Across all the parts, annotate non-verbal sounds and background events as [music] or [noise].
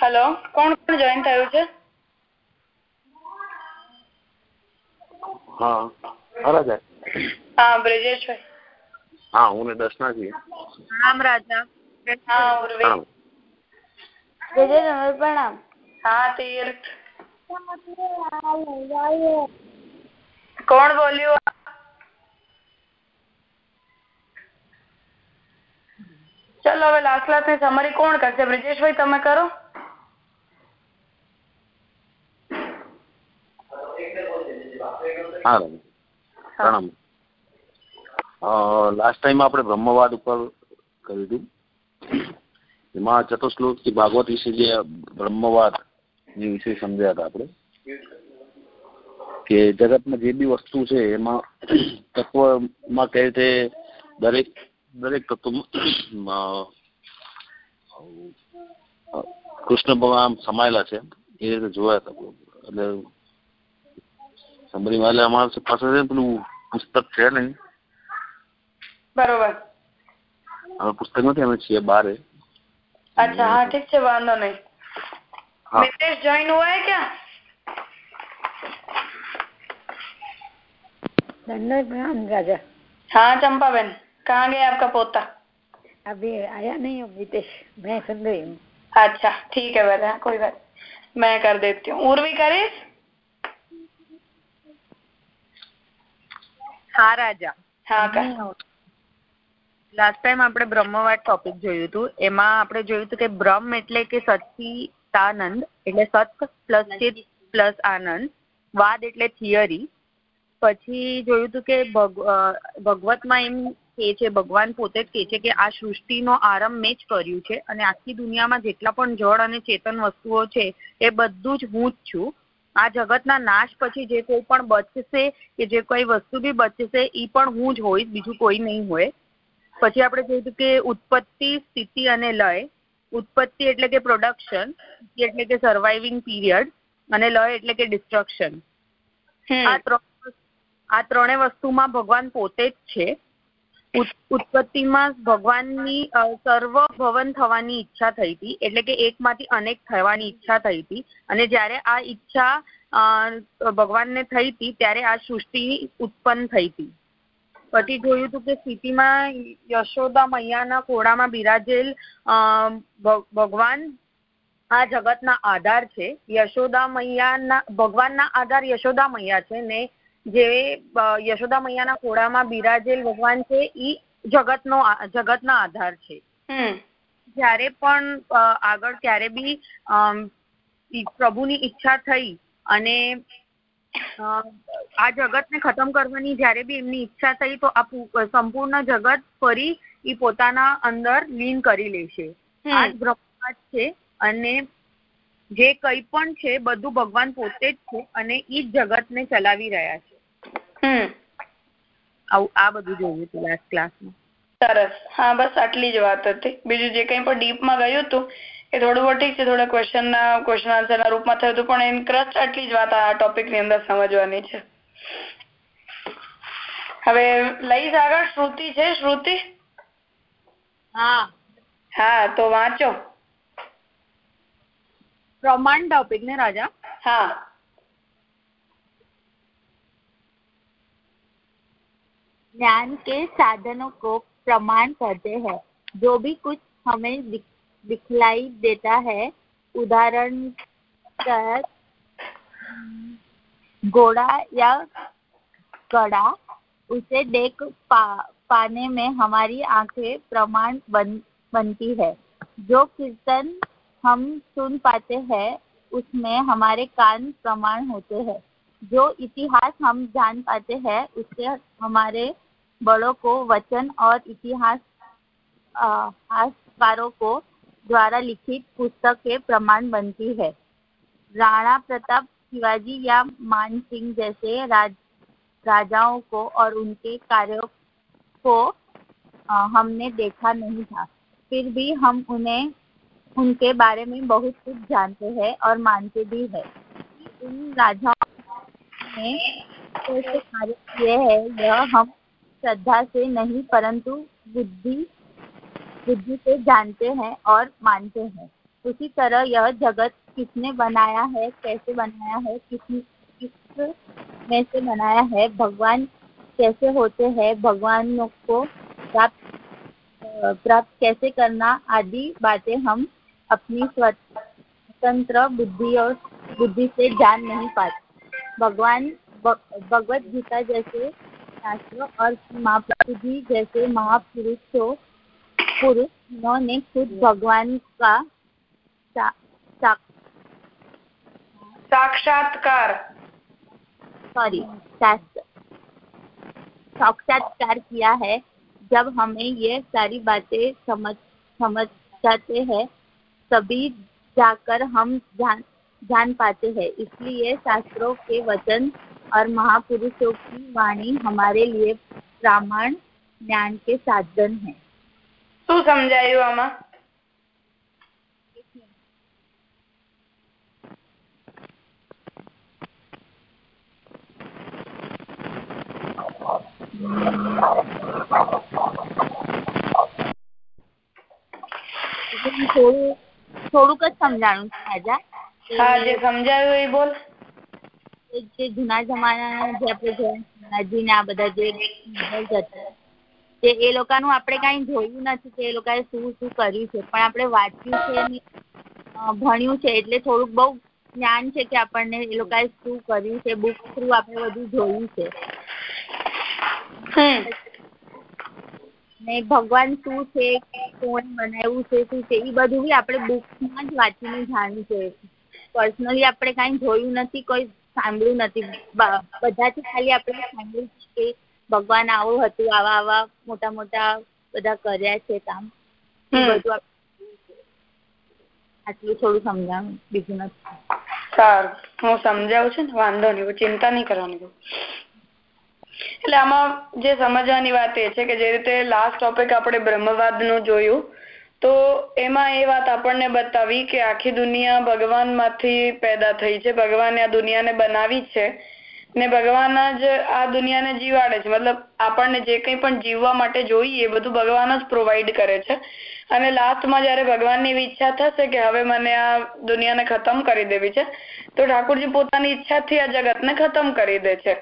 Hello કોણ કોણ join થયું છે? હા હા હા બ્રિજેશ હા હું ને દર્શના છીએ. રામ રાજા. હા ઉર્વી. બ્રિજેશ પ્રણામ. હા તીર્થ કોણ બોલ્યું? ચલો, હવે લાસ્ટથી સમરી કોણ કરશે? બ્રિજેશભાઈ, તમે કરો. પ્રણામ. લાસ્ટ ટાઈમ આપણે બ્રહ્મવાદ ઉપર કર્યું હતું. એમાં ચતુશ્લોકથી ભાગવત વિશે જે બ્રહ્મવાદ જે વિશે સમજ્યા હતા આપણે. કે જગતમાં જે બી વસ્તુ છે એમાં તત્વમાં કઈ રીતે દરેક દરેક તત્વમાં કૃષ્ણ ભગવાન સમાયેલા છે. એ રીતે જોયા હતા એટલે સમરી વાલે અમારા પાસે છે પેલું પુસ્તક છે નહીં? બરોબર. હવે પુસ્તક નથી અમે છીએ બહાર અચ્છા હા ઠીક છે વાંધો નહીં. મિતેશ જોઈન હુઆ હે दंडोत प्रणाम राजा हाँ चंपा बहन कहाँ गया आपका पोता अभी आया नहीं हूँ मितेश मैं सुन रही हूँ अच्छा ठीक है बेटा कोई बात मैं कर देती हूँ उर्वी करीश હા રાજા હા કર લાસ્ટ ટાઈમ આપણે બ્રહ્મવાદ ટોપિક જોયું હતું એમાં આપણે જોયું હતું કે બ્રહ્મ એટલે કે સચ્ચિતાનંદ એટલે સત પ્લસ ચિત પ્લસ આનંદ વાદ એટલે થિયરી પછી જોયું હતું કે ભગવતમાં એમ કે છે ભગવાન પોતે જ કે છે કે આ સૃષ્ટિનો આરંભ મેં જ કર્યું છે અને આખી દુનિયામાં જેટલા પણ જળ અને ચેતન વસ્તુઓ છે એ બધું જ હું જ છું. આ જગતના નાશ પછી જે કોઈ પણ બચશે કે જે કોઈ વસ્તુ બી બચશે એ પણ હું જ હોઈશ બીજું કોઈ નહીં હોય. પછી આપણે જોયું હતું કે ઉત્પત્તિ સ્થિતિ અને લય. ઉત્પત્તિ એટલે કે પ્રોડક્શન એટલે કે સર્વાઇવિંગ પીરિયડ અને લય એટલે કે ડિસ્ટ્રક્શન આ ત્રણ આ ત્રણેય વસ્તુમાં ભગવાન પોતે જ છે. ઉત્પત્તિમાં ભગવાનની સર્વ ભવન થવાની ઈચ્છા થઈ હતી. એટલે કે એકમાંથી અનેક થવાની ઈચ્છા થઈ હતી. અને જ્યારે આ ઈચ્છા ભગવાનને થઈ હતી, ત્યારે આ સૃષ્ટિ ઉત્પન્ન થઈ હતી. પછી જોયું હતું કે સ્થિતિમાં યશોદા મૈયાના ખોળામાં બિરાજેલ ભગવાન આ જગતના આધાર છે. યશોદા મૈયાના, ભગવાનના આધાર યશોદા મૈયા છે ને જે યશોદા મૈયાના ખોળામાં બિરાજેલ ભગવાન છે ઈ જગતનો જગતના આધાર છે. જ્યારે પણ આગળ ત્યારે બી પ્રભુની ઈચ્છા થઈ અને આ જગતને ખતમ કરવાની જ્યારે બી એમની ઈચ્છા થઈ તો આ સંપૂર્ણ જગત ફરી એ પોતાના અંદર લીન કરી લેશે. આ જ બ્રહ્મવાદ છે અને જે કંઈ પણ છે બધું ભગવાન પોતે જ છે અને એ જ જગતને ચલાવી રહ્યા છે. આ બધું જોયું હતું લાસ્ટ ક્લાસમાં સરસ. હા બસ આટલી જ વાત હતી. બીજું જે કંઈ પણ ડીપમાં ગયું હતું એ થોડું બહુ ઠીક છે થોડા ક્વેશ્ચનના ક્વેશ્ચન આન્સરના રૂપમાં થયું હતું પણ એની આટલી જ વાત આ ટોપિકની અંદર સમજવાની છે. હવે લઈશ આગળ શ્રુતિ છે શ્રુતિ? હા. હા તો વાંચો. પ્રમાણ ટોપિક ને રાજા? હા. ज्ञान के साधनों को प्रमाण कहते हैं। जो भी कुछ हमें दिखलाई देता है उदाहरण घोड़ा या कड़ा उसे देख पा, पाने में हमारी आँखें प्रमाण बन बनती है। जो कीर्तन हम सुन पाते हैं उसमें हमारे कान प्रमाण होते हैं। जो इतिहास हम जान पाते हैं उससे हमारे बड़ों को वचन और इतिहास हासकारों को द्वारा लिखित पुस्तक के प्रमाण बनती है। राणा प्रताप शिवाजी या मान सिंह जैसे राज राजाओं को और उनके कार्यों को आ, हमने देखा नहीं था। फिर भी हम उन्हें उनके बारे में बहुत कुछ जानते हैं और मानते भी है। उन राजाओं ने कैसे कार्य किए हैं यह हम श्रद्धा से नहीं, परंतु बुद्धि बुद्धि से जानते हैं और मानते हैं। उसी तरह यह जगत किसने बनाया है, कैसे बनाया है किस किसमें से बनाया है, भगवान कैसे होते हैं, भगवानों को प्राप्त प्राप्त कैसे करना आदि बातें हम अपनी स्वतंत्र बुद्धि और बुद्धि से जान नहीं पाते। भगवान भगवत गीता जैसे शास्त्र और जी जैसे महापुरुषों पुरुष उन्होंने खुद भगवान का सा, सा, साक्षात्कार। सॉरी साक्षात्कार किया है जब हमें ये सारी बातें समझ समझ जाते हैं तभी जाकर हम जान जान पाते हैं। इसलिए शास्त्रों के वचन और महापुरुषों की वाणी हमारे लिए प्रामाण ज्ञान के साधन है શું સમજાયું આમાં થોડું થોડુંક જ સમજાણું છે રાજા હા જે સમજાયું એ બોલ જે જુના જમાના જે આપણે જોયા ને આ બધા જે જે એ લોકોનું આપડે કાંઈ જોયું નથી કે એ લોકોએ શું શું કર્યું છે. પણ આપડે વાંચ્યું છે ને ભણ્યું છે એટલે થોડુંક બહુ જ્ઞાન છે કે આપણને એ લોકોએ શું કર્યું છે book through આપડે બધું જોયું છે. ને ભગવાન શું છે કોણ બનાવ્યું છે શું છે એ બધું બી આપણે માં જ વાંચીને જાણ્યું છે. પર્સનલી આપણે કઈ જોયું નથી કોઈ સાંભળ્યું નથી. બધાથી ખાલી આપણે સાંભળ્યું છે કે ભગવાન આવું હતું આવા આવા મોટા મોટા બધા કર્યા છે કામ. બધું આટલું થોડું સમજાવું બીજું નથી. સારું. હું સમજાવું છું ને? વાંધો નહીં ચિંતા નહીં કરવાની એટલે આમાં જે સમજવાની વાત એ છે કે જે રીતે લાસ્ટ ટોપિક આપણે બ્રહ્મવાદનું જોયું તો એમાં એ વાત આપણને બતાવી કે આખી દુનિયા ભગવાનમાંથી પેદા થઈ છે. ભગવાને આ દુનિયાને બનાવી છે. ને ભગવાન જ આ દુનિયાને જીવાડે છે. મતલબ આપણને જે કંઈ પણ જીવવા માટે જોઈએ એ બધું ભગવાન જ પ્રોવાઈડ કરે છે. અને લાસ્ટમાં જયારે ભગવાનની એવી ઈચ્છા થશે કે હવે મને આ દુનિયાને ખતમ કરી દેવી છે, તો ઠાકોરજી પોતાની ઈચ્છાથી આ જગતને ખતમ કરી દે છે.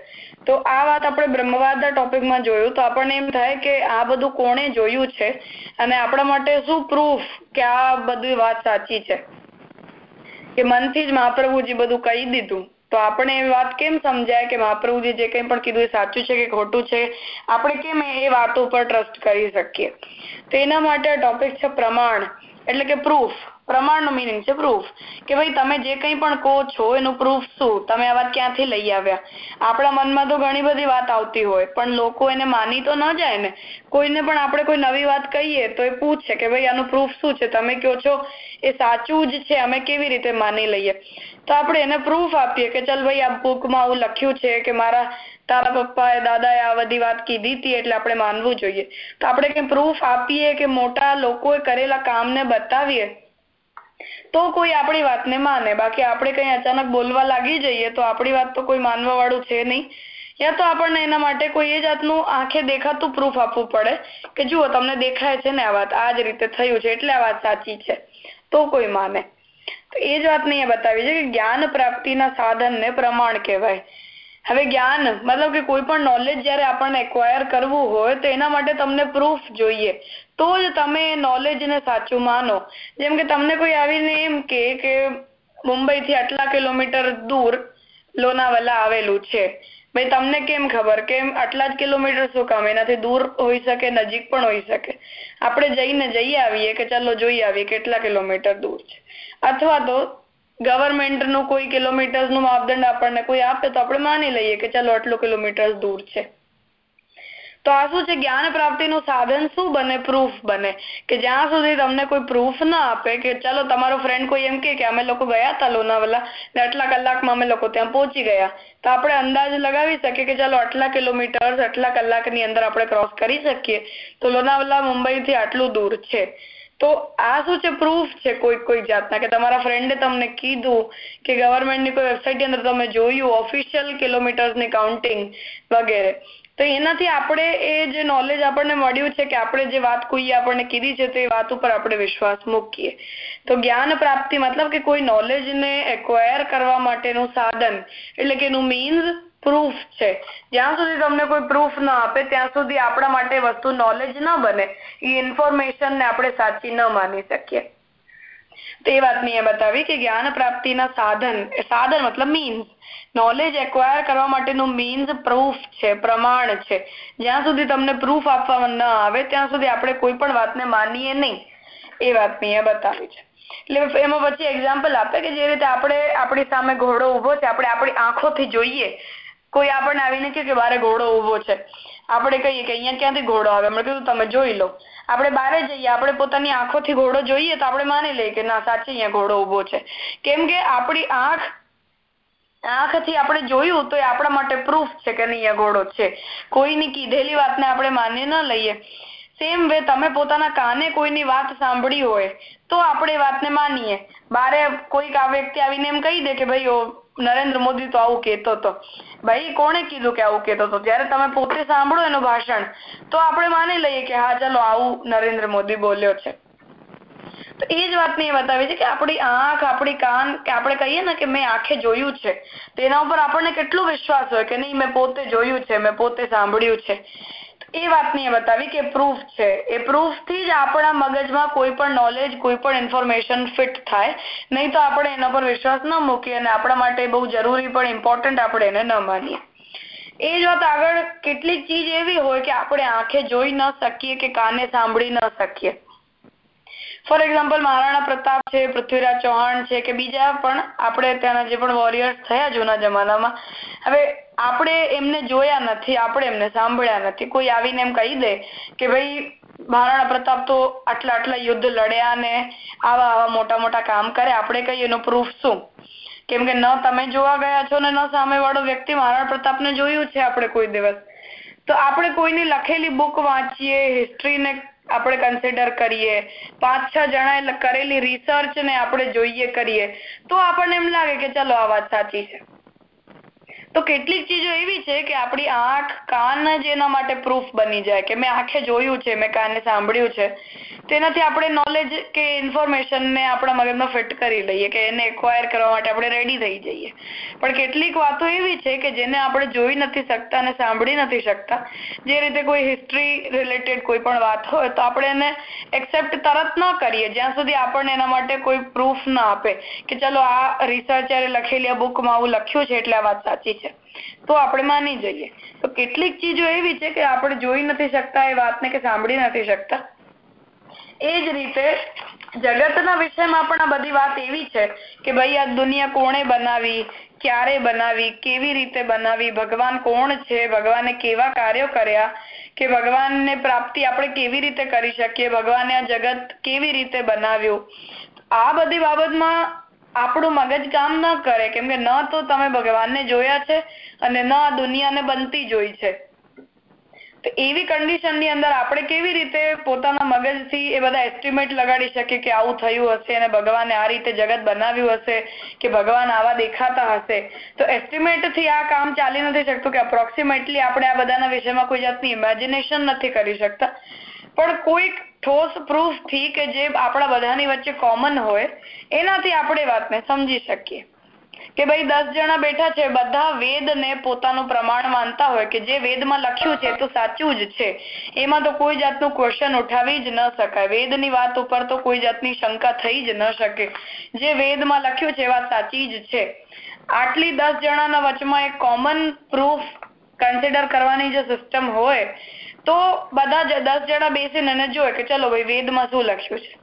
તો આ વાત આપણે બ્રહ્મવાદના ટોપિકમાં જોયું. તો આપણને એમ થાય કે આ બધું કોણે જોયું છે? અને આપણા માટે શું પ્રૂફ કે આ બધી વાત સાચી છે? કે મનથી જ મહાપ્રભુજી બધું કહી દીધું. તો આપણે એ વાત કેમ સમજાય કે મહાપ્રભુજી જે કંઈ પણ કીધું એ સાચું છે કે ખોટું છે? આપણે કેમ એ વાતો ઉપર ટ્રસ્ટ કરી શકીએ? તો એના માટે ટોપિક છે પ્રમાણ. એટલે કે પ્રૂફ પ્રમાણનો મિનિંગ છે પ્રૂફ કે ભાઈ તમે જે કંઈ પણ કહો છો એનું પ્રૂફ શું? તમે આ વાત ક્યાંથી લઈ આવ્યા? આપણા મનમાં તો ઘણી બધી વાત આવતી હોય, પણ લોકો એને માની તો ન જાય ને. કોઈને પણ આપણે કોઈ નવી વાત કહીએ તો એ પૂછે કે ભાઈ આનું પ્રૂફ શું છે? તમે કહો છો એ સાચું જ છે, અમે કેવી રીતે માની લઈએ? તો આપણે એને પ્રૂફ આપીએ કે ચલ ભાઈ આ બુકમાં આવું લખ્યું છે કે મારા તારા પપ્પાએ, દાદાએ આ બધી વાત કીધી હતી એટલે આપણે માનવું જોઈએ. તો આપણે કઈ પ્રૂફ આપીએ કે મોટા લોકોએ કરેલા કામને બતાવીએ? તો કોઈ આપણી વાતને માને. બાકી આપણે કઈ અચાનક બોલવા લાગી જઈએ તો આપણી વાત તો કોઈ માનવા વાળું છે નહીં. યા તો આપણને એના માટે કોઈ એ જાતનું આંખે દેખાતું પ્રૂફ આપવું પડે કે જુઓ તમને દેખાય છે ને આ વાત, આ જ રીતે થયું છે એટલે આ વાત સાચી છે. તો કોઈ માને. તો એ જ વાતને અહીંયા બતાવી છે કે જ્ઞાન પ્રાપ્તિના સાધનને પ્રમાણ કહેવાય. હવે જ્ઞાન, મતલબ કે કોઈ પણ નોલેજ જ્યારે આપણને એક્વાયર કરવું હોય તો એના માટે તમને પ્રૂફ જોઈએ. તો જ તમે એ નોલેજને સાચું માનો. જેમ કે તમને કોઈ આવીને એમ કે મુંબઈથી આટલા કિલોમીટર દૂર લોનાવાલા આવેલું છે. ભાઈ, તમને કેમ ખબર કે આટલા જ કિલોમીટર શું કામ? એનાથી દૂર હોઈ શકે, નજીક પણ હોઈ શકે. આપણે જઈને જઈ આવીએ કે ચાલો જોઈ આવીએ કેટલા કિલોમીટર દૂર છે. અથવા તો ગવર્મેન્ટનું કોઈ કિલોમીટરનું માપદંડ આપણને કોઈ આપે તો આપણે માની લઈએ કે ચાલો આટલું કિલોમીટર દૂર છે. તો આ શું છે? જ્ઞાન પ્રાપ્તિનું સાધન શું બને? પ્રૂફ બને. કે જ્યાં સુધી તમને કોઈ પ્રૂફ ના આપે કે ચાલો તમારો ફ્રેન્ડ કોઈ એમ કે અમે લોકો ગયા હતા લોનાવાલા ને આટલા કલાકમાં અમે લોકો ત્યાં પહોંચી ગયા. તો આપણે અંદાજ લગાવી શકીએ કે ચાલો આટલા કિલોમીટર આટલા કલાકની અંદર આપણે ક્રોસ કરી શકીએ. તો લોનાવાલા મુંબઈથી આટલું દૂર છે. તો આ શું છે? પ્રૂફ છે કોઈ કોઈ જાતના. કે તમારા ફ્રેન્ડે તમને કીધું કે ગવર્મેન્ટની કોઈ વેબસાઇટ અંદર તમે જોયું ઓફિશિયલ કિલોમીટર્સની કાઉન્ટિંગ વગેરે. તો એનાથી આપણે એ જે નોલેજ આપણને મળ્યું છે કે આપણે જે વાત કોઈએ આપણને કીધી છે, તો એ વાત ઉપર આપણે વિશ્વાસ મૂકીએ. તો જ્ઞાન પ્રાપ્તિ મતલબ કે કોઈ નોલેજને એક્વાયર કરવા માટેનું સાધન, એટલે કે એનું મીન્સ પ્રૂફ છે. જ્યાં સુધી તમને કોઈ પ્રૂફ ન આપે, ત્યાં સુધી આપણા માટે વસ્તુ નોલેજ ન બને. એ ઇન્ફોર્મેશનને આપણે સાચી ન માની શકીએ. તે વાતની એ બતાવી કે જ્ઞાન પ્રાપ્તિના સાધન સાધન મતલબ મીન્સ નોલેજ એક્વાયર કરવા માટેનું મીન્સ પ્રૂફ છે, પ્રમાણ છે. જ્યાં સુધી તમને પ્રૂફ આપવામાં ન આવે, ત્યાં સુધી આપણે કોઈ પણ વાતને માનીએ નહીં. એ વાત અહીંયા બતાવી છે. એટલે એમાં પછી એક્ઝામ્પલ આપે કે જે રીતે આપણે આપણી સામે ઘોડો ઊભો છે, આપણે આપણી આંખોથી જોઈએ. કોઈ આપણને આવીને કે બારે ઘોડો ઊભો છે. આપણે કહીએ કે અહીંયા ક્યાંથી ઘોડો આવે? એમણે કીધું, તમે જોઈ લો. આપણે બારે જઈએ, આપણે પોતાની આંખોથી ઘોડો જોઈએ તો આપણે માની લઈએ કે ના, સાચે અહીંયા ઘોડો ઊભો છે. કેમ કે આપણી આંખ આંખથી આપણે જોયું તો એ આપણા માટે પ્રૂફ છે કે નહીં અઘોડો છે. કોઈની કીધેલી વાતને આપણે માની ન લઈએ. સેમ વે તમે પોતાના કાને કોઈની વાત સાંભળી હોય, તો આપણે વાતને માનીએ. બારે કોઈક આ વ્યક્તિ આવીને એમ કહી દે કે ભાઈ નરેન્દ્ર મોદી તો આવું કહેતો હતો ભાઈ કોણે કીધું કે આવું કહેતો હતો જ્યારે તમે પોતે સાંભળો એનું ભાષણ, તો આપણે માની લઈએ કે, હા, ચાલો, આવું નરેન્દ્ર મોદી બોલ્યો છે. તો એ જ વાતને એ બતાવી છે કે આપણી આંખ, આપણી કાન, કે આપણે કહીએ ને કે મેં આંખે જોયું છે તેના ઉપર આપણને કેટલો વિશ્વાસ હોય કે નહીં, મેં પોતે જોયું છે, મેં પોતે સાંભળ્યું છે. એ વાતની એ બતાવી કે પ્રૂફ છે. એ પ્રૂફથી જ આપણા મગજમાં કોઈ પણ નોલેજ કોઈ પણ ઇન્ફોર્મેશન ફિટ થાય. નહીં તો આપણે એના પર વિશ્વાસ ન મૂકીએ અને આપણા માટે બહુ જરૂરી પણ ઇમ્પોર્ટન્ટ આપણે એને ન માનીએ. એ જ વાત આગળ કેટલીક ચીજ એવી હોય કે આપણે આંખે જોઈ ન શકીએ કે કાને સાંભળી ન શકીએ. ફોર એક્ઝામ્પલ મહારાણા પ્રતાપ છે, પૃથ્વીરાજ ચૌહાણ છે કે બીજા પણ આપણે ત્યાંના જે પણ વોરિયર્સ થયા જૂના જમાનામાં, હવે આપણે એમને જોયા નથી, આપણે એમને સાંભળ્યા નથી. કોઈ આવીને એમ કહી દે કે ભાઈ, મહારાણા પ્રતાપ તો આટલા આટલા યુદ્ધ લડ્યા ને આવા આવા મોટા મોટા કામ કરે, આપણે કહીએ એનો પ્રૂફ શું? કેમ કે ન તમે જોવા ગયા છો ને ન સામેવાળો વ્યક્તિ મહારાણા પ્રતાપને જોયું છે આપણે કોઈ દિવસ. તો આપણે કોઈની લખેલી બુક વાંચીએ હિસ્ટ્રીને આપણે કન્સિડર કરીએ. પાંચ, છ જણાએ કરેલી રિસર્ચ ને આપણે જોઈએ કરીએ. તો આપણને એમ લાગે કે ચલો આ વાત સાચી છે. તો કેટલીક ચીજો એવી છે કે આપણી આંખ કાન જ એના માટે પ્રૂફ બની જાય કે મેં આંખે જોયું છે, મેં કાને સાંભળ્યું છે. તેનાથી આપણે નોલેજ કે ઇન્ફોર્મેશનને આપણા મગજમાં ફિટ કરી લઈએ કે એને એક્વાયર કરવા માટે આપણે રેડી થઈ જઈએ. પણ કેટલીક વાતો એવી છે કે જેને આપણે જોઈ નથી શકતા અને સાંભળી નથી શકતા. જે રીતે કોઈ હિસ્ટ્રી રિલેટેડ કોઈ પણ વાત હોય તો આપણે એને એક્સેપ્ટ તરત ન કરીએ. જ્યાં સુધી આપણને એના માટે કોઈ પ્રૂફ ના આપે કે ચલો આ રિસર્ચરે લખેલી આ બુકમાં આવું લખ્યું છે એટલે આ વાત સાચી. તો આપણે માની જઈએ. તો કેટલીક ચીજો એવી છે કે આપણે જોઈ નથી શકતા, એ વાતને કે સાંભળી નથી શકતા. એ જ રીતે જગતના વિષયમાં પણ આ બધી વાત એવી છે કે ભાઈ આ દુનિયા કોણે બનાવી, ક્યારે બનાવી, કેવી રીતે બનાવી, ભગવાન કોણ છે, ભગવાને કેવા કાર્યો કર્યા, કે ભગવાનને પ્રાપ્તિ આપણે કેવી રીતે કરી શકીએ, ભગવાને આ જગત કેવી રીતે બનાવ્યું. આ બધી બાબતમાં આપણું મગજ કામ ન કરે. કેમ કે ન તો તમે ભગવાનને જોયા છે અને ન આ દુનિયાને બનતી જોઈ છે. તો એવી કન્ડિશનની અંદર આપણે કેવી રીતે પોતાના મગજથી એ બધા એસ્ટિમેટ લગાડી શકીએ કે આવું થયું હશે અને ભગવાને આ રીતે જગત બનાવ્યું હશે કે ભગવાન આવા દેખાતા હશે. તો એસ્ટિમેટથી આ કામ ચાલી નથી શકતું કે અપ્રોક્સિમેટલી આપણે આ બધાના વિષયમાં કોઈ જાતની ઇમેજિનેશન નથી કરી શકતા. પણ કોઈક ઠોસ પ્રૂફથી કે જે આપણા બધાની વચ્ચે કોમન હોય, એનાથી આપણે વાતને સમજી શકીએ. કે ભાઈ દસ જણા બેઠા છે, બધા વેદને પોતાનું પ્રમાણ માનતા હોય કે જે વેદમાં લખ્યું છે તો સાચું જ છે. એમાં તો કોઈ જાતનું ક્વેશ્ચન ઉઠાવી જ ન શકાય. વેદની વાત ઉપર તો કોઈ જાતની શંકા થઈ જ ન શકે. જે વેદમાં લખ્યું છે એ વાત સાચી જ છે. આટલી દસ જણાના વચમાં એક કોમન પ્રૂફ કન્સિડર કરવાની જે સિસ્ટમ હોય તો બધા દસ જણા બેસીને એને જોયે કે ચલો ભાઈ વેદમાં શું લખ્યું છે?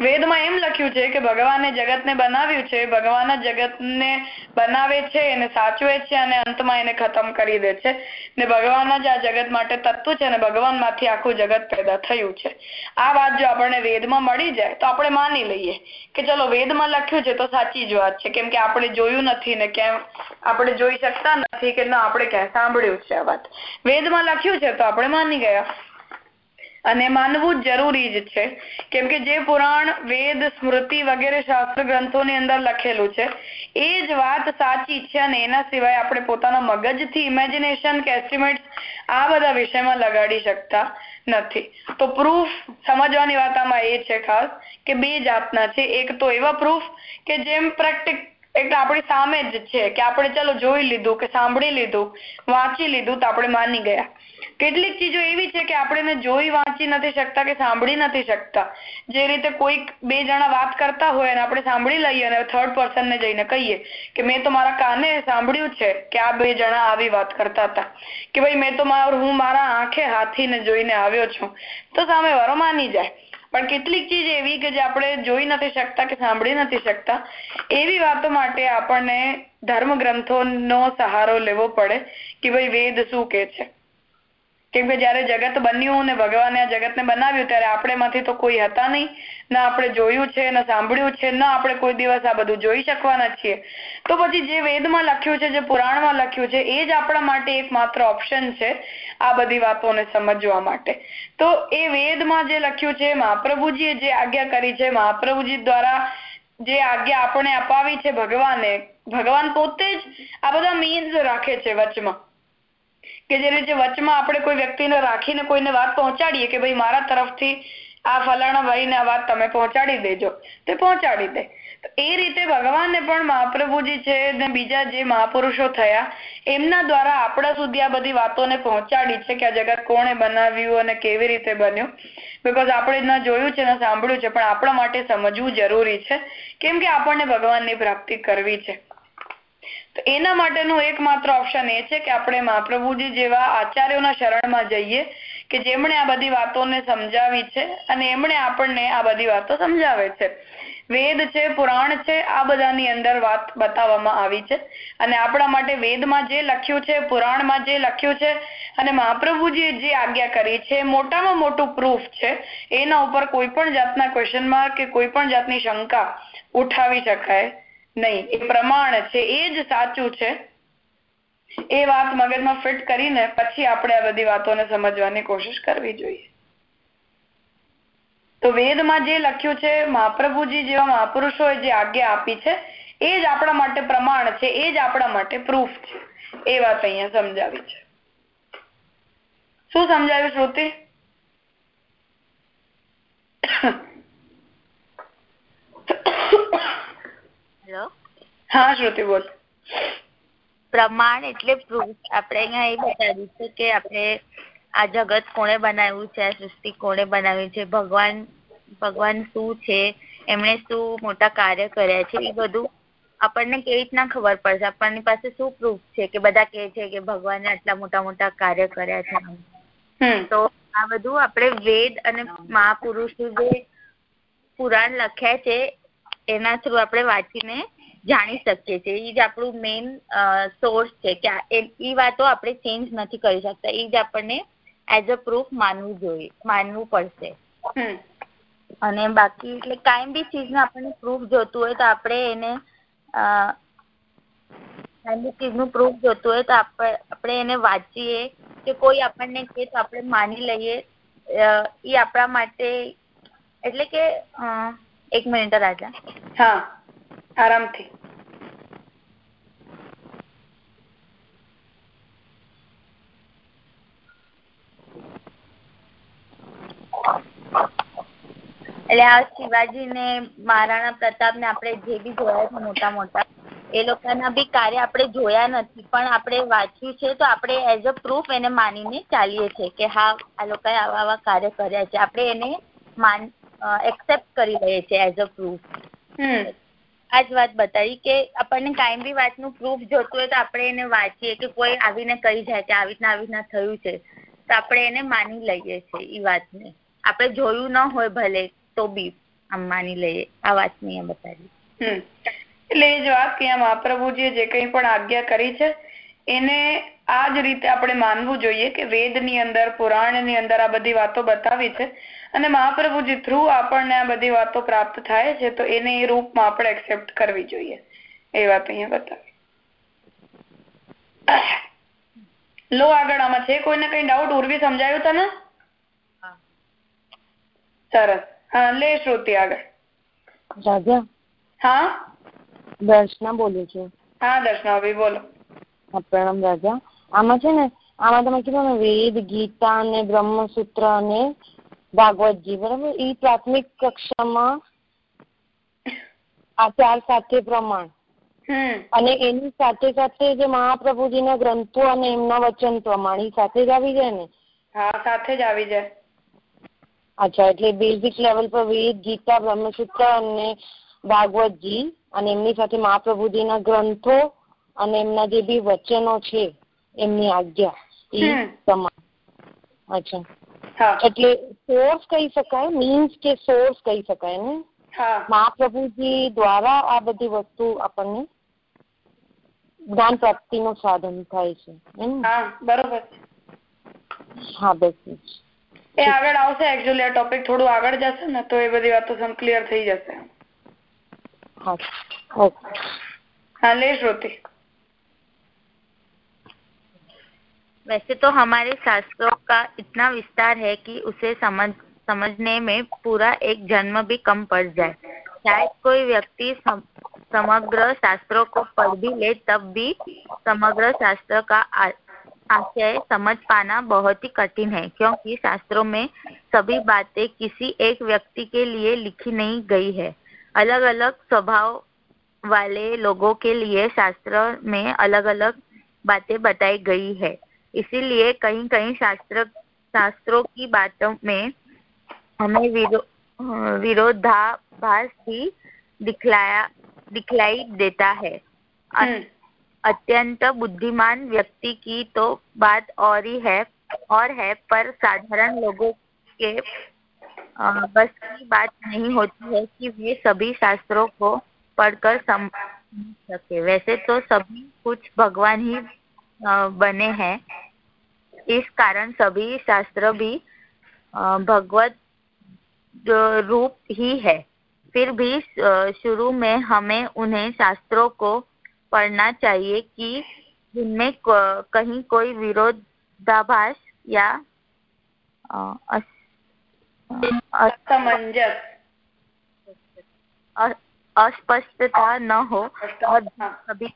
વેદમાં એમ લખ્યું છે કે ભગવાને જગતને બનાવ્યું છે, ભગવાન જગતને બનાવે છે, એને સાચવે છે અને અંતમાં એને ખતમ કરી દે છે. ને ભગવાન જ આ જગત માટે તત્વ છે અને ભગવાનમાંથી આખું જગત પેદા થયું છે. આ વાત જો આપણને વેદમાં મળી જાય તો આપણે માની લઈએ કે ચલો વેદમાં લખ્યું છે તો સાચી જ વાત છે. કેમ કે આપણે જોયું નથી ને કેમ આપણે જોઈ શકતા નથી કે ના, આપણે સાંભળ્યું છે આ વાત. વેદમાં લખ્યું છે તો આપણે માની ગયા. અને માનવું જરૂરી જ છે. કેમ કે જે પુરાણ, વેદ, સ્મૃતિ વગેરે શાસ્ત્ર ગ્રંથોની અંદર લખેલું છે, એ જ વાત સાચી છે અને એના સિવાય આપણે પોતાના મગજથી ઇમેજિનેશન કે એસ્ટિમેટ આ બધા વિષયમાં લગાડી શકતા નથી. તો પ્રૂફ સમજવાની વાત આમાં એ છે ખાસ કે બે જાતના છે. એક તો એવા પ્રૂફ કે જેમ પ્રેક્ટિક એટલે આપણી સામે જ છે કે આપણે ચલો જોઈ લીધું કે સાંભળી લીધું, વાંચી લીધું તો આપણે માની ગયા. કેટલીક ચીજો એવી છે કે આપણે જોઈ વાંચી નથી શકતા કે સાંભળી નથી શકતા. જે રીતે કોઈક બે જણા વાત કરતા હોય અને આપણે સાંભળી લઈએ અને થર્ડ પર્સન ને જઈને કહીએ કે મેં તો મારા કાને સાંભળ્યું છે કે આ બે જણા આવી વાત કરતા હતા. કે ભાઈ મેં તો હું મારા આંખે હાથીને જોઈને આવ્યો છું. તો સામે વાળો માની જાય. પણ કેટલીક ચીજ એવી કે જે આપણે જોઈ નથી શકતા કે સાંભળી નથી શકતા, એવી વાતો માટે આપણને ધર્મ ગ્રંથોનો સહારો લેવો પડે કે ભાઈ વેદ શું કે છે? કેમ કે જયારે જગત બન્યું ને ભગવાને આ જગતને બનાવ્યું, ત્યારે આપણે માંથી તો કોઈ હતા નહીં. ના આપણે જોયું છે, ને સાંભળ્યું છે, ના આપણે કોઈ દિવસ આ બધું જોઈ શકવાના છીએ. તો પછી જે વેદમાં લખ્યું છે, જે પુરાણમાં લખ્યું છે, એ જ આપણા માટે એક માત્ર ઓપ્શન છે આ બધી વાતોને સમજવા માટે. તો એ વેદમાં જે લખ્યું છે, મહાપ્રભુજીએ જે આજ્ઞા કરી છે, મહાપ્રભુજી દ્વારા જે આજ્ઞા આપણે અપાવી છે ભગવાને, ભગવાન પોતે જ આ બધા મીન્સ રાખે છે વચમાં. કે જે વચમાં આપણે કોઈ વ્યક્તિને રાખીને કોઈને વાત પહોંચાડીએ કે ભાઈ મારા તરફથી આ ફલાણા ભાઈને આ વાત તમે પહોંચાડી દેજો. તે પહોંચાડી દે. એ રીતે ભગવાનને પણ મહાપ્રભુજી છે ને બીજા જે મહાપુરુષો થયા, એમના દ્વારા આપણા સુધી આ બધી વાતોને પહોંચાડી છે કે આ જગત કોણે બનાવ્યું અને કેવી રીતે બન્યું. બીકોઝ આપણે ન જોયું છે, ને સાંભળ્યું છે, પણ આપણા માટે સમજવું જરૂરી છે. કેમ કે આપણને ભગવાનની પ્રાપ્તિ કરવી છે. તો એના માટેનું એકમાત્ર ઓપ્શન એ છે કે આપણે મહાપ્રભુજી જેવા આચાર્યોના શરણમાં જઈએ કે જેમણે આ બધી વાતોને સમજાવી છે અને એમણે આપણને આ બધી વાતો સમજાવે છે. વેદ છે, પુરાણ છે, આ બધાની અંદર વાત બતાવવામાં આવી છે. અને આપણા માટે વેદમાં જે લખ્યું છે, પુરાણમાં જે લખ્યું છે અને મહાપ્રભુજીએ જે આજ્ઞા કરી છે, મોટામાં મોટું પ્રૂફ છે. એના ઉપર કોઈ પણ જાતના ક્વેશ્ચનમાં કે કોઈ પણ જાતની શંકા ઉઠાવી શકાય. નહીં, એ પ્રમાણ છે, એ જ સાચું છે. એ વાત મગજમાં ફિટ કરીને પછી આપણે આ બધી વાતોને સમજવાની કોશિશ કરવી જોઈએ. તો વેદમાં જે લખ્યું છે, મહાપ્રભુજી જેવા મહાપુરુષોએ જે આજ્ઞા આપી છે, એ જ આપણા માટે પ્રમાણ છે, એ જ આપણા માટે પ્રૂફ છે. એ વાત અહીંયા સમજાવી છે. શું સમજાવ્યું શ્રુતિ? હેલો? હા શ્રુતિ બોલ. પ્રમાણ એટલે પ્રૂફ આપણે અહીંયા એ બતાવ્યું છે કે આપણે આ જગત કોણે બનાવ્યું છે આ સૃષ્ટિ કોણે બનાવી છે ભગવાન ભગવાન શું છે એમણે શું મોટા કાર્ય કર્યા છે એ બધું આપણને કેવી રીતના ખબર પડશે? આપણની પાસે શું પ્રૂફ છે કે બધા કહે છે કે ભગવાને આટલા મોટા મોટા કાર્ય કર્યા છે? તો આ બધું આપણે વેદ અને મહાપુરુષ જે પુરાણ લખ્યા છે એના થ્રુ આપણે વાંચીને જાણી શકીએ છીએ. એ જ આપણું મેઇન સોર્સ છે કે એ વાતો આપણે ચેન્જ નથી કરી શકતા. એ જ આપણને એઝ અ પ્રૂફ માનવું જોઈએ માનવું પડશે. અને બાકી એટલે કાંઈ બી ચીજનું આપણને પ્રૂફ જોતું હોય તો આપણે એને કાંઈ બી ચીજનું પ્રૂફ જોતું હોય તો આપણે એને વાંચીએ કે કોઈ આપણને કહે તો આપણે માની લઈએ. એ આપણા માટે એટલે કે એક મિનિટ રાજા. હા આરામથી. એટલે આ શિવાજી ને મહારાણા પ્રતાપ ને આપણે જે બી જોયા છે મોટા મોટા એ લોકોના બી કાર્ય આપણે જોયા નથી. પણ આપણે વાંચ્યું છે તો આપણે એઝ અ પ્રૂફ એને માનીને ચાલીએ છીએ કે હા આ લોકોએ આવા આવા કાર્ય કર્યા છે. આપણે એને માન એક્સેપ્ટ કરી લે છે એઝ અ પ્રૂફ આ જ વાત બતાવી કે આપણને કાંઈ બી વાતનું પ્રૂફ જોતું હોય તો આપણે એને વાંચીએ કે કોઈ આવીને કહી જાય કે આવી રીતના આવી રીતના થયું છે. તો આપણે એને માની લઈએ છીએ એ વાતને. આપણે જોયું ન હોય ભલે તો બી આમ માની લઈએ. આ વાતની એ બતાવી. એટલે એ જ વાત કે મહાપ્રભુજીએ જે કંઈ પણ આજ્ઞા કરી છે એને આ જ રીતે આપણે માનવું જોઈએ કે વેદની અંદર પુરાણની અંદર આ બધી વાતો બતાવી છે. અને મહાપ્રભુજી થ્રુ આપણને આ બધી વાતો પ્રાપ્ત થાય છે તો એને એ રૂપમાં આપણે એક્સેપ્ટ કરવી જોઈએ. એ વાત અહીંયા બતાવી. લો આગળ આમાં છે કોઈને કઈ ડાઉટ ઉર્વી સમજાયું તને? સરસ. હા લે શ્રુતિ આગળ. રાજા? હા? દર્શના બોલું છું. હા દર્શનાભાઈ બોલો. હા પ્રણામ રાજા. આમાં છે ને આમાં તમે કીધું ને વેદ ગીતા અને બ્રહ્મસૂત્ર અને ભાગવતજી બરાબર? એ પ્રાથમિક કક્ષામાં આચાર સાથે પ્રમાણ. અને એની સાથે સાથે જે મહાપ્રભુજીના ગ્રંથો અને એમના વચન પ્રમાણ એ સાથે જ આવી જાય ને? હા સાથે જ આવી જાય. અચ્છા એટલે બેઝિક લેવલ પર વેદ ગીતા બ્રહ્મસૂત્ર અને ભાગવતજી અને એમની સાથે મહાપ્રભુજીના ગ્રંથો અને એમના જે બી વચનો છે એમની આજ્ઞા એ પ્રમાણ. અચ્છા. એટલે સોર્સ કહી શકાય મીન્સ કે સોર્સ કહી શકાય ને? મહાપ્રભુજી દ્વારા આ બધી વસ્તુ આપણને જ્ઞાન પ્રાપ્તિ નું સાધન થાય છે બરોબર. હા બસ એ આગળ આવશે એકચ્યુઅલી આ ટોપિક થોડું આગળ જશે ને તો એ બધી વાતો સમ ક્લિયર થઈ જશે. હા ઓકે. હા લે શ્રુતિ वैसे तो हमारे शास्त्रों का इतना विस्तार है कि उसे समझ समझने में पूरा एक जन्म भी कम पड़ जाए। शायद कोई व्यक्ति सम, समग्र शास्त्रों को पढ़ भी ले तब भी समग्र शास्त्र का आशय समझ पाना बहुत ही कठिन है क्योंकि शास्त्रों में सभी बातें किसी एक व्यक्ति के लिए लिखी नहीं गई है। अलग अलग स्वभाव वाले लोगों के लिए शास्त्र में अलग अलग बातें बताई गई है। इसीलिए कहीं कहीं शास्त्र शास्त्रों की बातों में हमें विरो, विरोधाभास भी दिखलाया दिखलाई देता है। हम्म। अत्यंत बुद्धिमान व्यक्ति की तो बात और ही है और है पर साधारण लोगों के बस की बात नहीं होती है कि वे सभी शास्त्रों को पढ़कर समझ सके। वैसे तो सभी कुछ भगवान ही बने हैं। इस कारण सभी शास्त्र भी भगवत रूप ही है। फिर भी शुरू में हमें उन्हें शास्त्रों को पढ़ना चाहिए कि जिनमें कहीं कोई विरोधाभास या अस्पष्टता न हो और हाँ। सभी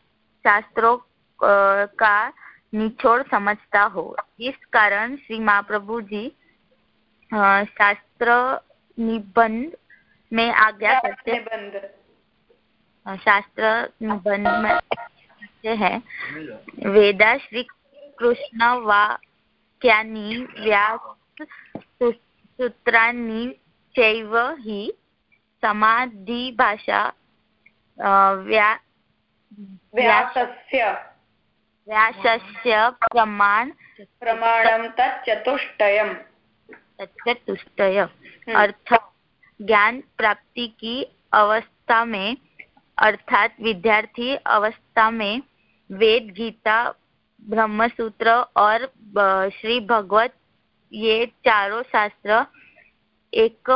शास्त्रों का निचोड़ समझता हो. इस कारण श्री महाप्रभु जी शास्त्र निबंध में आज्ञा करते शास्त्र निबंध में हैं. वेदा श्री कृष्ण वाक्यानि व्यास सु- सूत्राणि चैव हि समाधि भाषा व्या व्यास व्यासस्य. व्यासस्य प्रमाण प्रमाणं तच्चतुष्टयम् चतुष्टय हम्म। अर्थ ज्ञान प्राप्ति की अवस्था में अर्थात विद्यार्थी अवस्था में वेद गीता ब्रह्मसूत्र और ब- श्री भगवत ये चारों शास्त्र एक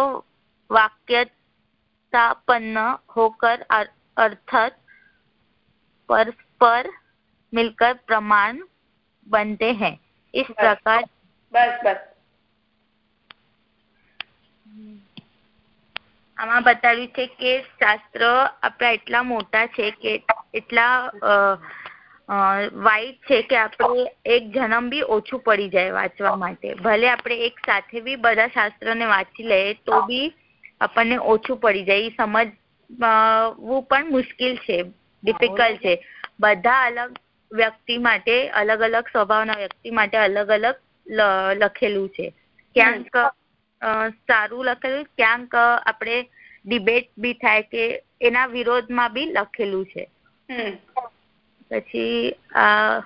वाक्यतापन्न होकर अर- अर्थात परस्पर मिलकर प्रमाण बनते हैं इस बस। प्रकार બસ બસ આમાં બતાવ્યું છે કે શાસ્ત્ર આપણા એટલા મોટા છે કે એટલા અ, અ, વાઇડ છે કે આપણે એક જન્મ બી ઓછું પડી જાય વાંચવા માટે ભલે આપણે એક સાથે બી બધા શાસ્ત્રને વાંચી લઈએ તો બી આપણને ઓછું પડી જાય ઈ સમજવું પણ મુશ્કેલ છે ડિફિકલ્ટ છે બધા અલગ વ્યક્તિ માટે અલગ અલગ સ્વભાવના વ્યક્તિ માટે અલગ અલગ લખેલું છે. ક્યાંક સારું લખેલું ક્યાંક આપણે ડિબેટ બી થાય કે એના વિરોધમાં બી લખેલું છે. પછી આ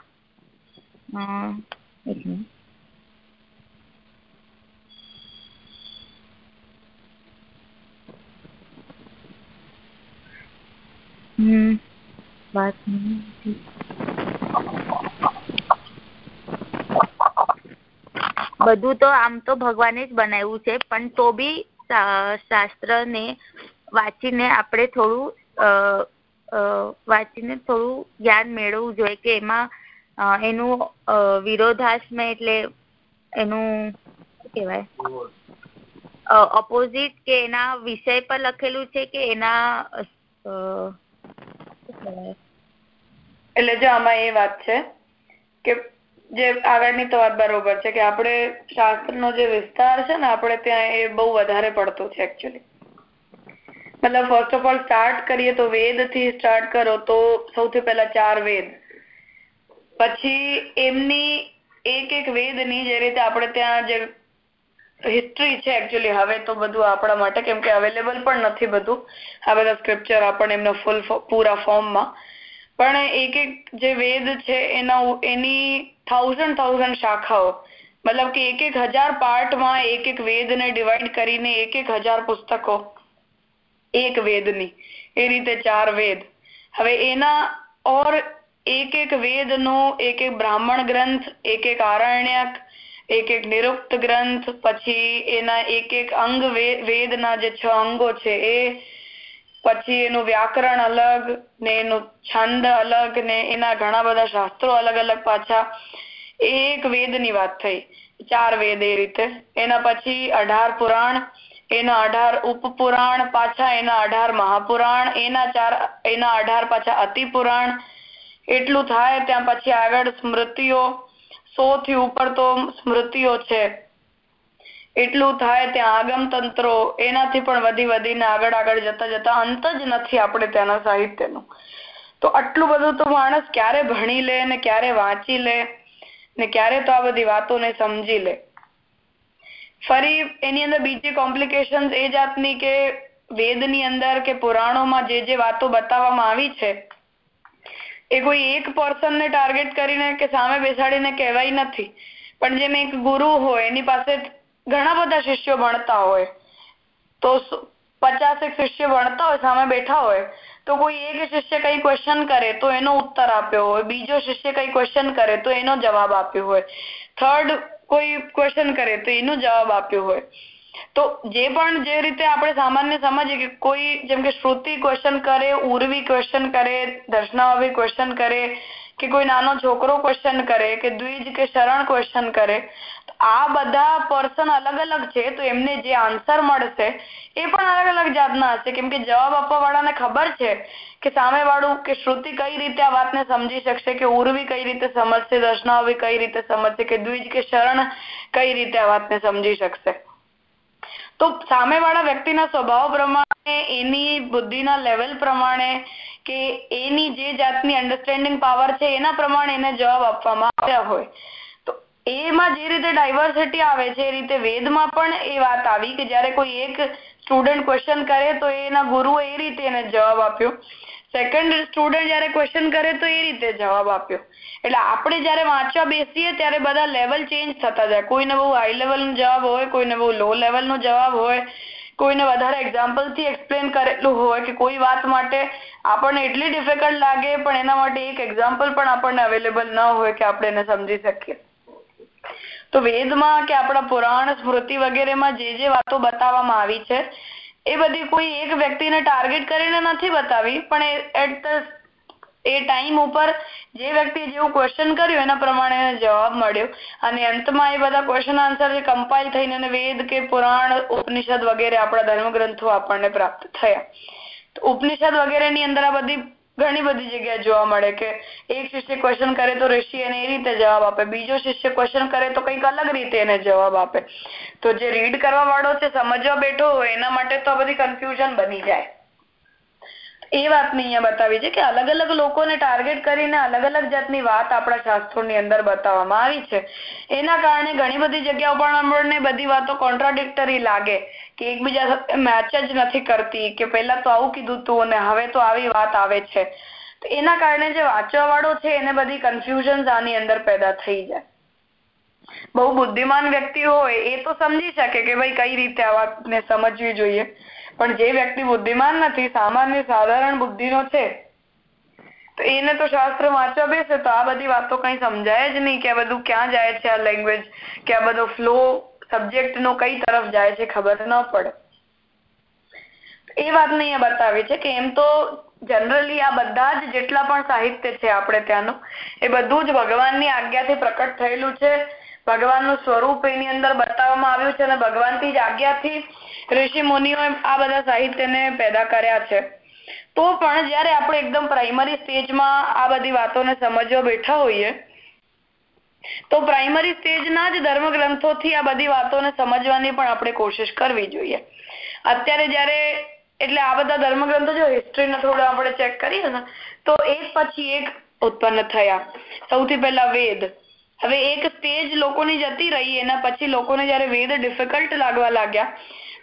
વાત. બધું તો આમ તો ભગવાને જ બનાવ્યું છે પણ તો બી શાસ્ત્ર ને વાંચીને આપણે થોડું વાંચીને થોડું જ્ઞાન મેળવવું જોઈએ કે એમાં એનું અ, એટલે એનું શું કહેવાય? ઓપોઝિટ કે એના વિષય પર લખેલું છે કે એના એટલે જો આમાં એ વાત છે કે જે આગળની તો વાત બરોબર છે કે આપણે શાસ્ત્રનો જે વિસ્તાર છે ને, આપણે ત્યાં એ બહુ વધારે પડતો છે એકચ્યુઅલી મતલબ ફર્સ્ટ ઓફ ઓલ સ્ટાર્ટ કરીએ તો વેદથી સ્ટાર્ટ કરો તો સૌથી પહેલા ચાર વેદ. પછી એમની એક એક વેદની જે રીતે આપણે ત્યાં જે હિસ્ટ્રી છે એકચ્યુઅલી હવે તો બધું આપણા માટે કેમ કે અવેલેબલ પણ નથી બધું. આ બધા સ્ક્રિપ્ચર આપણને એમના ફૂલ પૂરા ફોર્મમાં પણ એક એક જે વેદ છે, એના, એની થાઉઝન્ડ થાઉઝન્ડ શાખાઓ. મતલબ કે એક એક હજાર પાર્ટમાં એક એક વેદને ડિવાઈડ કરીને એક એક હજાર પુસ્તકો. એક વેદની. એ રીતે ચાર વેદ. હવે એના, ઓર એક એક વેદનો, એક એક બ્રાહ્મણ ગ્રંથ, એક એક આરણ્યક, એક એક નિરુક્ત ગ્રંથ, પછી એના એક એક અંગ વેદના જે છ અંગો છે, એ પછી એનું વ્યાકરણ અલગ, ને એનું છંદ અલગ, ને એના ઘણા બધા શાસ્ત્રો અલગ અલગ પાછા એક વેદની વાત થઈ. ચાર વેદ એ રીતે. એના પછી અઢાર પુરાણ, એના અઢાર ઉપપુરાણ, પાછા એના અઢાર મહાપુરાણ, એના ચાર, એના અઢાર પાછા અતિપુરાણ. એટલું થાય, ત્યાં પછી આગળ સ્મૃતિઓ, સો થી ઉપર તો સ્મૃતિઓ છે. એટલું થાય ત્યાં આગમ તંત્રો એનાથી પણ વધી વધીને આગળ આગળ જતા જતા અંત જ નથી આપણે ત્યાંના સાહિત્યનું. તો આટલું બધું તો માણસ ક્યારે ભણી લે ને ક્યારે વાંચી લે ને ક્યારે તો આ બધી વાતોને સમજી લે. ફરી એની અંદર બીજી કોમ્પ્લિકેશન એ જાતની કે વેદની અંદર કે પુરાણોમાં જે જે વાતો બતાવવામાં આવી છે, એ કોઈ એક પર્સનને ટાર્ગેટ કરીને કે સામે બેસાડીને કહેવાય નથી. પણ જેમ એક ગુરુ હોય એની પાસે ઘણા બધા શિષ્યો ભણતા હોય. તો પચાસ એક શિષ્ય ભણતા હોય, સામે બેઠા હોય, તો કોઈ એક શિષ્ય કઈ ક્વેશ્ચન કરે, તો એનો ઉત્તર આપ્યો હોય. બીજો શિષ્ય કઈ ક્વેશ્ચન કરે, તો એનો જવાબ આપ્યો હોય. થર્ડ કોઈ ક્વેશ્ચન કરે, તો એનો જવાબ આપ્યો હોય. તો જે પણ જે રીતે આપણે સામાન્ય સમજીએ કે કોઈ, જેમ કે શ્રુતિ ક્વેશ્ચન કરે, ઉર્વી ક્વેશ્ચન કરે દર્શનાવી ક્વેશ્ચન કરે, કે કોઈ નાનો છોકરો ક્વેશ્ચન કરે, કે દ્વિજ કે શરણ ક્વેશ્ચન કરે આ બધા પર્સન અલગ અલગ છે, તો એમને જે આન્સર મળશે, એ પણ અલગ અલગ જાતના હશે. કેમ કે જવાબ આપવા વાળાને ખબર છે કે સામે વાળું કે શ્રુતિ કઈ રીતે આ વાતને સમજી શકશે, કે ઉર્વી કઈ રીતે સમજશે દર્શનાવી કઈ રીતે સમજશે, કે દ્વિજ કે શરણ કઈ રીતે આ વાતને સમજી શકશે. તો સામેવાળા વ્યક્તિના સ્વભાવ પ્રમાણે, એની બુદ્ધિના લેવલ પ્રમાણે, કે એની જે જાતની અન્ડરસ્ટેન્ડિંગ પાવર છે, એના પ્રમાણે એને જવાબ આપવામાં આવ્યા હોય. એમાં જે રીતે ડાયવર્સિટી આવે છે, એ રીતે વેદમાં પણ એ વાત આવી કે જ્યારે કોઈ એક સ્ટુડન્ટ ક્વેશ્ચન કરે તો એના ગુરુએ એ રીતે એને જવાબ આપ્યો. સેકન્ડ સ્ટુડન્ટ જયારે ક્વેશ્ચન કરે તો એ રીતે જવાબ આપ્યો. એટલે આપણે જયારે વાંચવા બેસીએ ત્યારે બધા લેવલ ચેન્જ થતા જાય. કોઈને બહુ હાઈ લેવલ નો જવાબ હોય, કોઈને બહુ લો લેવલ નો જવાબ હોય, કોઈને વધારે એક્ઝામ્પલથી એક્સપ્લેન કરેલું હોય કે કોઈ વાત માટે આપણને એટલી ડિફિકલ્ટ લાગે, પણ એના માટે એક એક્ઝામ્પલ પણ આપણને અવેલેબલ ન હોય કે આપણે એને સમજી શકીએ. તો વેદમાં કે આપણા પુરાણ, સ્મૃતિ વગેરેમાં જે જે વાતો બતાવવામાં આવી છે, એ બધી કોઈ એક વ્યક્તિને ટાર્ગેટ કરીને નથી બતાવી, પણ એટ ધ એ ટાઈમ ઉપર જે વ્યક્તિ જેવું ક્વેશ્ચન કર્યું એના પ્રમાણે જવાબ મળ્યો. અને અંતમાં એ બધા ક્વેશ્ચન આન્સર જે કમ્પાઇલ થઈને વેદ કે પુરાણ, ઉપનિષદ વગેરે આપણા ધર્મગ્રંથો આપણને પ્રાપ્ત થયા. ઉપનિષદ વગેરેની અંદર આ બધી ઘણી બધી જગ્યાએ જોવા મળે કે એક શિષ્ય ક્વેશ્ચન કરે તો ઋષિ એને એ રીતે જવાબ આપે. બીજો શિષ્ય ક્વેશ્ચન કરે તો કંઈક અલગ રીતે એને જવાબ આપે. તો જે રીડ કરવા વાળો છે, સમજવા બેઠો હોય, એના માટે તો બધી કન્ફ્યુઝન બની જાય. એ વાતની અહીંયા બતાવી છે કે અલગ અલગ લોકોને ટાર્ગેટ કરીને અલગ અલગ જાતની વાત આપણા શાસ્ત્રોની અંદર બતાવવામાં આવી છે. એના કારણે ઘણી બધી જગ્યાઓ પણ આપણને બધી વાતો કોન્ટ્રાડિક્ટરી લાગે. કે એકબીજા સાથે મેચ જ નથી કરતી, કે પહેલા તો આવું કીધું તું અને હવે તો આવી વાત આવે છે. તો એના કારણે જે વાંચવા વાળો છે, એને બધી કન્ફ્યુઝન આની અંદર પેદા થઈ જાય. બહુ બુદ્ધિમાન વ્યક્તિ હોય, એ તો સમજી શકે કે ભાઈ કઈ રીતે આ વાતને સમજવી જોઈએ. પણ જે વ્યક્તિ બુદ્ધિમાન નથી, સામાન્ય સાધારણ બુદ્ધિનો છે, તો એને તો શાસ્ત્ર વાંચવા બેસે, તો આ બધી વાતો કઈ સમજાય જ નહીં કે આ બધું ક્યાં જાય છે, આ લેંગ્વેજ કે આ બધો ફ્લો સબ્જેક્ટ નો કઈ તરફ જાય છે ખબર ન પડે. એ વાતને અહીંયા બતાવી છે કે એમ તો જનરલી આ બધા જ જેટલા પણ સાહિત્ય છે આપણે ત્યાંનું, એ બધું જ ભગવાનની આજ્ઞાથી પ્રકટ થયેલું છે. ભગવાનનું સ્વરૂપ એની અંદર બતાવવામાં આવ્યું છે અને ભગવાનથી જ આજ્ઞાથી ઋષિ મુનિઓએ આ બધા સાહિત્યને પેદા કર્યા છે. તો પણ જ્યારે આપણે એકદમ પ્રાઇમરી સ્ટેજમાં આ બધી વાતોને સમજવા બેઠા હોઈએ તો પ્રાઇમરી સ્ટેજના જ ધર્મગ્રંથોથી આ બધી વાતોને સમજવાની પણ આપણે કોશિશ કરવી જોઈએ. અત્યારે જ્યારે, એટલે આ બધા ધર્મગ્રંથો જો હિસ્ટ્રીને થોડું આપણે ચેક કરીએ ને, તો એક પછી એક ઉત્પન્ન થયા. સૌથી પહેલા વેદ. હવે એક સ્ટેજ લોકોની જતી રહી, એના પછી લોકોને જ્યારે વેદ ડિફિકલ્ટ લાગવા લાગ્યા,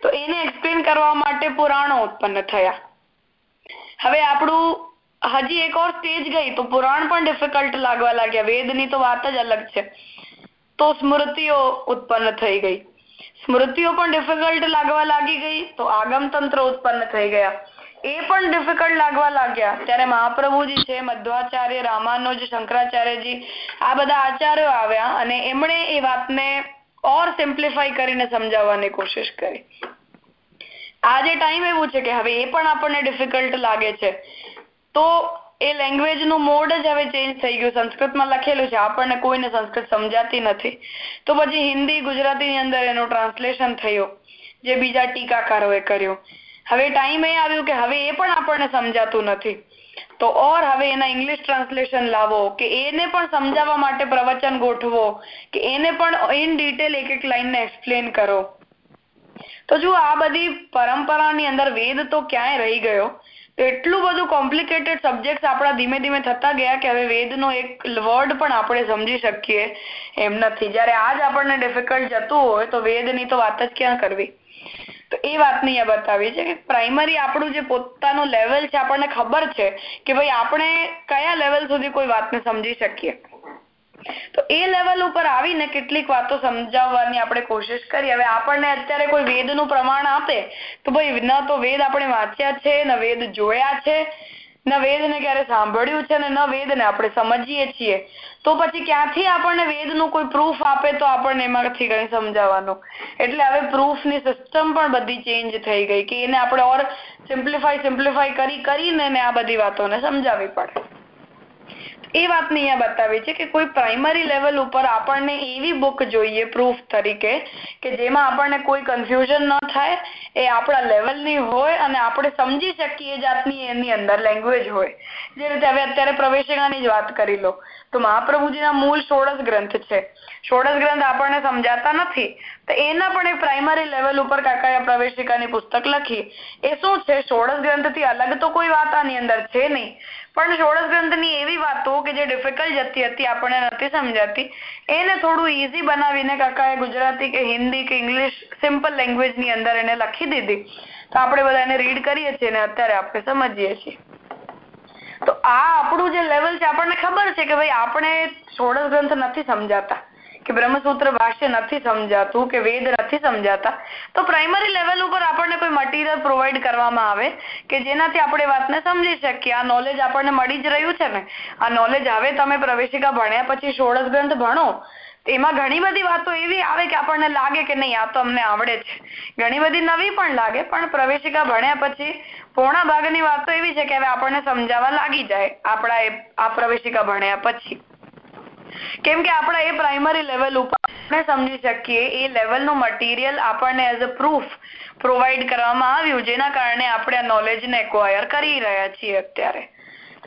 તો એને એક્સપ્લેન કરવા માટે પુરાણો ઉત્પન્ન થયા. હવે આપણું હજી એક ઓર સ્ટેજ ગઈ તો પુરાણ પણ ડિફિકલ્ટ લાગવા લાગ્યા. વેદની તો વાત જ અલગ છે. તો સ્મૃતિઓ ઉત્પન્ન થઈ ગઈ. સ્મૃતિઓ પણ ડિફિકલ્ટ લાગવા લાગી ગઈ તો આગમ તંત્ર ઉત્પન્ન થઈ ગયા. એ પણ ડિફિકલ્ટ લાગવા લાગ્યા. ત્યારે મહાપ્રભુજી છે, મધ્વાચાર્ય, રામાનુજ, શંકરાચાર્યજી, આ બધા આચાર્યો આવ્યા અને એમણે એ વાતને ઓર સિમ્પ્લિફાઈ કરીને સમજાવવાની કોશિશ કરી. આજે ટાઈમ એવું છે કે હવે એ પણ આપણને ડિફિકલ્ટ લાગે છે. તો એ લેંગ્વેજનું મોડ જ હવે ચેન્જ થઈ ગયું. સંસ્કૃતમાં લખેલું છે. આપણને કોઈને સંસ્કૃત સમજાતી નથી. તો પછી હિન્દી ગુજરાતીની અંદર એનું ટ્રાન્સલેશન થયું. જે બીજા ટીકાકારોએ કર્યું. હવે ટાઈમ એ આવ્યો કે હવે એ પણ આપણને સમજાતું નથી. તો ઓર હવે એના ઇંગ્લિશ ટ્રાન્સલેશન લાવો કે એને પણ સમજાવવા માટે પ્રવચન ગોઠવો કે એને પણ ઇન ડિટેલ એક એક લાઈનને એક્સપ્લેન કરો. તો જો આ બધી પરંપરાની અંદર વેદ તો ક્યાંય રહી ગયો. એટલું બધું કોમ્પ્લિકેટેડ સબ્જેક્ટ આપણા ધીમે ધીમે થતા ગયા કે હવે વેદનો એક વર્ડ પણ આપણે સમજી શકીએ એમ નથી. જ્યારે આજ આપણને ડિફિકલ્ટ જતું હોય તો વેદની તો વાત જ ક્યાં કરવી? તો એ વાતની અહીંયા બતાવી છે કે પ્રાઇમરી આપણું જે પોતાનું લેવલ છે, આપણને ખબર છે કે ભાઈ આપણે કયા લેવલ સુધી કોઈ વાતને સમજી શકીએ. તો એ લેવલ ઉપર આવીને કેટલીક વાતો સમજાવવાની આપણે કોશિશ કરી હવે આપણને અત્યારે કોઈ વેદનું પ્રમાણ આપે તો ભાઈ, ન તો વેદ આપણે વાંચ્યા છે, ન વેદ જોયા છે, ન વેદને ક્યારે સાંભળ્યું છે ને ન વેદને આપણે સમજીએ છીએ. તો પછી ક્યાંથી આપણને વેદનું કોઈ પ્રૂફ આપે તો આપણને એમાંથી કઈ સમજાવવાનું? એટલે હવે પ્રૂફની સિસ્ટમ પણ બધી ચેન્જ થઈ ગઈ કે એને આપણે ઓર સિમ્પ્લિફાઈ સિમ્પ્લિફાઈ કરી, કરીને આ બધી વાતોને સમજાવવી પડે. એ વાતને અહીંયા બતાવી છે કે કોઈ પ્રાઇમરી લેવલ ઉપર આપણને એવી બુક જોઈએ પ્રૂફ તરીકે કે જેમાં આપણને કોઈ કન્ફ્યુઝન ન થાય, એ આપણા લેવલની હોય અને આપણે સમજી શકીએ જાતની એની અંદર લેંગ્વેજ હોય. જે રીતે હવે અત્યારે પ્રવેશિકાની જ વાત કરી લો. તો મહાપ્રભુજીના મૂળ ષોડશ ગ્રંથ છે. ષોડશ ગ્રંથ આપણને સમજાતા નથી. તો એના પણ એક પ્રાઇમરી લેવલ ઉપર કાકાએ પ્રવેશિકાની પુસ્તક લખી. એ શું છે? ષોડશ ગ્રંથથી અલગ તો કોઈ વાત અંદર છે નહીં. પણ ષોડશ ગ્રંથની એવી વાતો કે જે ડિફિકલ્ટ જતી હતી, આપણને નથી સમજાતી, એને થોડું ઈઝી બનાવીને કાકાએ ગુજરાતી કે હિન્દી કે ઇંગ્લિશ સિમ્પલ લેંગ્વેજની અંદર એને લખી દીધી. તો આપણે બધા એને રીડ કરીએ છીએ અને અત્યારે આપણે સમજીએ છીએ. તો આ આપણું જે લેવલ છે, આપણને ખબર છે કે ભાઈ આપણે ષોડશ ગ્રંથ નથી સમજાતા. કે બ્રહ્મસૂત્ર ભાષ્ય નથી સમજાતું કે વેદ નથી સમજાતા, તો પ્રાઇમરી લેવલ ઉપર આપણને કોઈ મટીરિયલ પ્રોવાઈડ કરવામાં આવે કે જેનાથી આપણે વાતને સમજી શકીએ. આ નોલેજ આપણને મળી જ રહ્યું છે ને? આ નોલેજ હવે તમે પ્રવેશિકા ભણ્યા પછી ષોડશ ગ્રંથ ભણો, એમાં ઘણી બધી વાતો એવી આવે કે આપણને લાગે કે નહીં, આ તો અમને આવડે છે. ઘણી બધી નવી પણ લાગે, પણ પ્રવેશિકા ભણ્યા પછી પૂર્ણ ભાગની વાતો એવી છે કે હવે આપણને સમજાવવા લાગી જાય આપણા આ પ્રવેશિકા ભણ્યા પછી. કેમ કે આપણે એ પ્રાઇમરી લેવલ ઉપર સમજી શકીએ, એ લેવલનું મટીરિયલ આપણને એઝ અ પ્રૂફ પ્રોવાઈડ કરવામાં આવ્યું, જેના કારણે આપણે આ નોલેજને એક્વાયર કરી રહ્યા છીએ અત્યારે.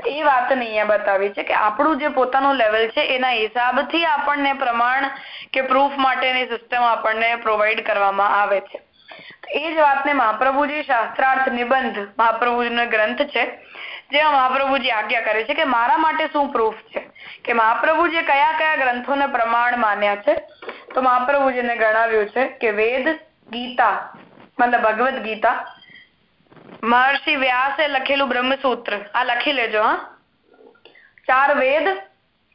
એ વાતને અહીંયા બતાવી છે કે આપણું જે પોતાનું લેવલ છે, એના હિસાબથી આપણને પ્રમાણ કે પ્રૂફ માટેની સિસ્ટમ આપણને પ્રોવાઈડ કરવામાં આવે છે. એ જ વાતને મહાપ્રભુજી શાસ્ત્રાર્થ નિબંધ મહાપ્રભુજીનો ગ્રંથ છે, જેમાં મહાપ્રભુજી આજ્ઞા કરે છે કે મારા માટે શું પ્રૂફ છે? કે મહાપ્રભુજીએ કયા કયા ગ્રંથોને પ્રમાણ માન્યા છે? તો મહાપ્રભુજીને ગણાવ્યું છે કે વેદ ગીતા, મતલબ ભગવદ ગીતા. મહર્ષિ વ્યાસે લખેલું બ્રહ્મસૂત્ર. આ લખી લેજો, હા. ચાર વેદ,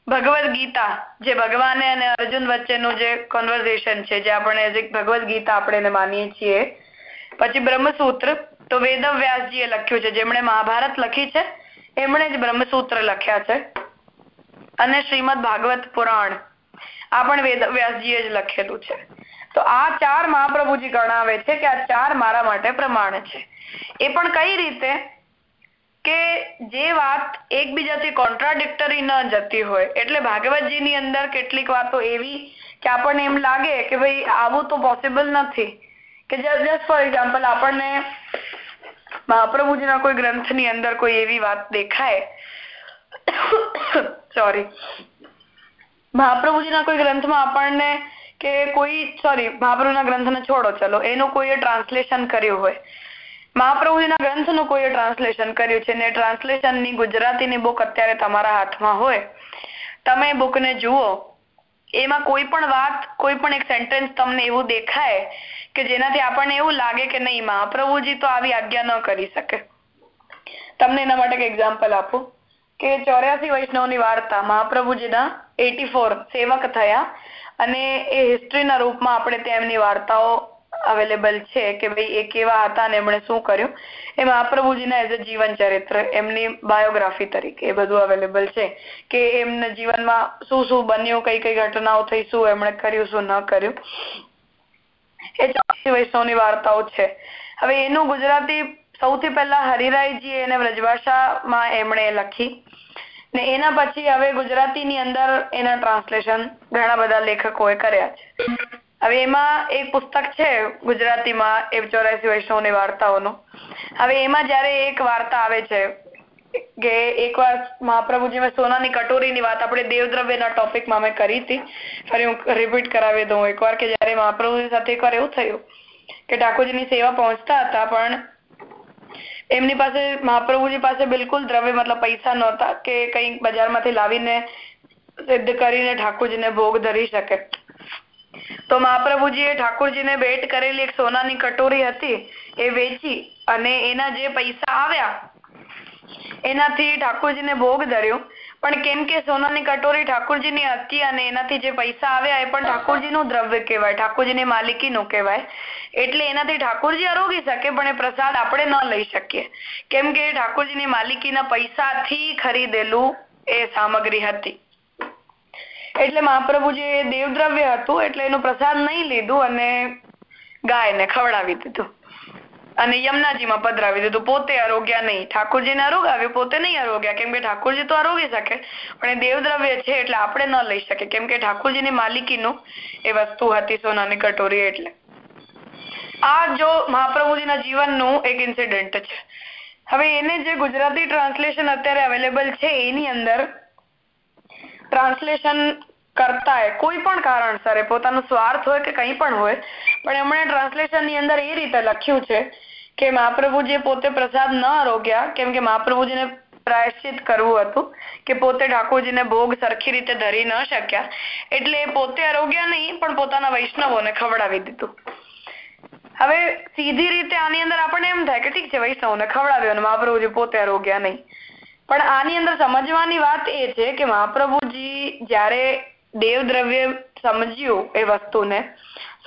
ભગવદ ગીતા, જે ભગવાન અને અર્જુન વચ્ચેનું જે કોન્વર્ઝેશન છે, જે આપણે ભગવદ ગીતા આપણે માનીએ છીએ. પછી બ્રહ્મસૂત્ર, તો વેદવ્યાસજીએ લખ્યું છે. જેમણે મહાભારત લખી છે, એમણે જ બ્રહ્મસૂત્ર લખ્યા છે. અને શ્રીમદ ભાગવત પુરાણ આ પણ વેદવ્યાસજીએ જ લખેલું છે. તો આ ચાર મહાપ્રભુજી ગણાવે છે કે આ ચાર મારા માટે પ્રમાણ છે. એ પણ કઈ રીતે? કે જે વાત એકબીજાથી કોન્ટ્રાડિક્ટરી ન જતી હોય, એટલે ભાગવતજીની અંદર કેટલીક વાતો એવી કે આપણને એમ લાગે કે ભાઈ આવું તો પોસિબલ નથી. કે જસ્ટ ફોર એક્ઝામ્પલ આપણને મહાપ્રભુજીના કોઈ ગ્રંથની અંદર કોઈ એવી વાત દેખાય [coughs] સોરી મહાપ્રભુજીના કોઈ ગ્રંથમાં આપણને કે કોઈ સોરી મહાપ્રભુના ગ્રંથને છોડો, ચલો. એનું કોઈએ ટ્રાન્સલેશન કર્યું હોય. મહાપ્રભુજીના ગ્રંથનું કોઈએ ટ્રાન્સલેશન કર્યું છે ને ટ્રાન્સલેશનની ગુજરાતીની બુક અત્યારે તમારા હાથમાં હોય. તમે બુકને જુઓ. એમાં કોઈ પણ વાત, કોઈ પણ એક સેન્ટેન્સ તમને એવું દેખાય કે જેનાથી આપણને એવું લાગે કે નહીં, મહાપ્રભુજી તો આવી આજ્ઞા ન કરી શકે. તમને એના માટે એક એક્ઝામ્પલ આપું. કે ચોર્યાસી વૈષ્ણવની વાર્તા મહાપ્રભુજીના એટી ફોર સેવક થયા અને એ હિસ્ટ્રીના રૂપમાં આપણે ત્યાં વાર્તાઓ અવેલેબલ છે કે ભાઈ એ કેવા હતા અને એમણે શું કર્યું. એ મહાપ્રભુજીના એઝ અ જીવન ચરિત્ર, એમની બાયોગ્રાફી તરીકે એ બધું અવેલેબલ છે કે એમના જીવનમાં શું શું બન્યું, કઈ કઈ ઘટનાઓ થઈ, શું એમણે કર્યું, શું ન કર્યું. એ ચોથી વૈષ્ણવની વાર્તાઓ છે. હવે એનું ગુજરાતી સૌથી પહેલા હરિરાયજી એને વ્રજભાષામાં એમણે લખી. ને એના પછી હવે ગુજરાતીની અંદર એના ટ્રાન્સલેશન ઘણા બધા લેખકોએ કર્યા છે. હવે એમાં એક પુસ્તક છે ગુજરાતીમાં, એ ચોરાસી વૈષ્ણવની વાર્તાઓનું. હવે એમાં જયારે એક વાર્તા આવે છે કે એકવાર મહાપ્રભુજી મેં સોનાની કટોરીની વાત આપણે દેવદ્રવ્યના ટોપિકમાં મેં કરી હતી. ફરી હું રિપીટ કરાવી દઉં એકવાર કે જયારે મહાપ્રભુજી સાથે એકવાર એવું થયું કે ઠાકોરજીની સેવા પહોંચતા હતા, પણ એમની પાસે, મહાપ્રભુજી પાસે બિલકુલ દ્રવ્ય, મતલબ પૈસા નહોતા કે કઈ બજારમાંથી લાવીને સિદ્ધ કરીને ઠાકોરજીને ભોગ ધરી શકે. તો મહાપ્રભુજીએ ઠાકોરજીને ભેટ કરેલી એક સોનાની કટોરી હતી, એ વેચી અને એના જે પૈસા આવ્યા, એનાથી ઠાકોરજીને ભોગ ધર્યો. પણ કેમ કે સોનાની કટોરી ઠાકોરજીની હતી અને એનાથી જે પૈસા આવ્યા એ પણ ઠાકોરજીનું દ્રવ્ય કહેવાય, ઠાકોરજીની માલિકીનું કહેવાય. એટલે એનાથી ઠાકોરજી આરોગી શકે પણ એ પ્રસાદ આપણે ન લઈ શકીએ. કેમ કે ઠાકોરજીની માલિકીના પૈસાથી ખરીદેલું એ સામગ્રી હતી. એટલે મહાપ્રભુજી દેવદ્રવ્ય હતું એટલે એનું પ્રસાદ નહીં લીધું અને ગાયને ખવડાવી દીધું. અને યમુનાજીમાં પધરાવી દીધું. પોતે આરોગ્યા નહીં. ઠાકોરજીને આરોગાવ્યું પોતે નહીં આરોગ્યા. કેમ કે ઠાકોરજી તો આરોગી શકે પણ એ દેવદ્રવ્ય છે એટલે આપણે ન લઈ શકીએ. કેમ કે ઠાકોરજીની માલિકીનું એ વસ્તુ હતી સોનાની કટોરી એટલે. આ જો મહાપ્રભુજીના જીવનનું એક ઇન્સિડન્ટ છે. હવે એને જે ગુજરાતી ટ્રાન્સલેશન અત્યારે અવેલેબલ છે, એની અંદર ટ્રાન્સલેશન કરતા કોઈ પણ કારણસર પોતાનો સ્વાર્થ હોય કે કંઈ પણ હોય, પણ એમણે ટ્રાન્સલેશનની અંદર એ રીતે લખ્યું છે કે મહાપ્રભુજી પોતે પ્રસાદ ન આરોગ્યા, કેમ કે મહાપ્રભુજીને પ્રાયશ્ચિત કરવું હતું કે પોતે ઠાકોરજીને ભોગ સરખી રીતે ધરી ન શક્યા. એટલે પોતે આરોગ્યા નહીં, પણ પોતાના વૈષ્ણવોને ખવડાવી દીધું. હવે સીધી રીતે આની અંદર આપણને એમ થાય કે ઠીક છે, વૈષ્ણવને ખવડાવ્યો અને મહાપ્રભુજી પોતે આરોગ્યા નહીં. પણ આની અંદર સમજવાની વાત એ છે કે મહાપ્રભુજી જ્યારે દેવદ્રવ્ય સમજ્યું એ વસ્તુને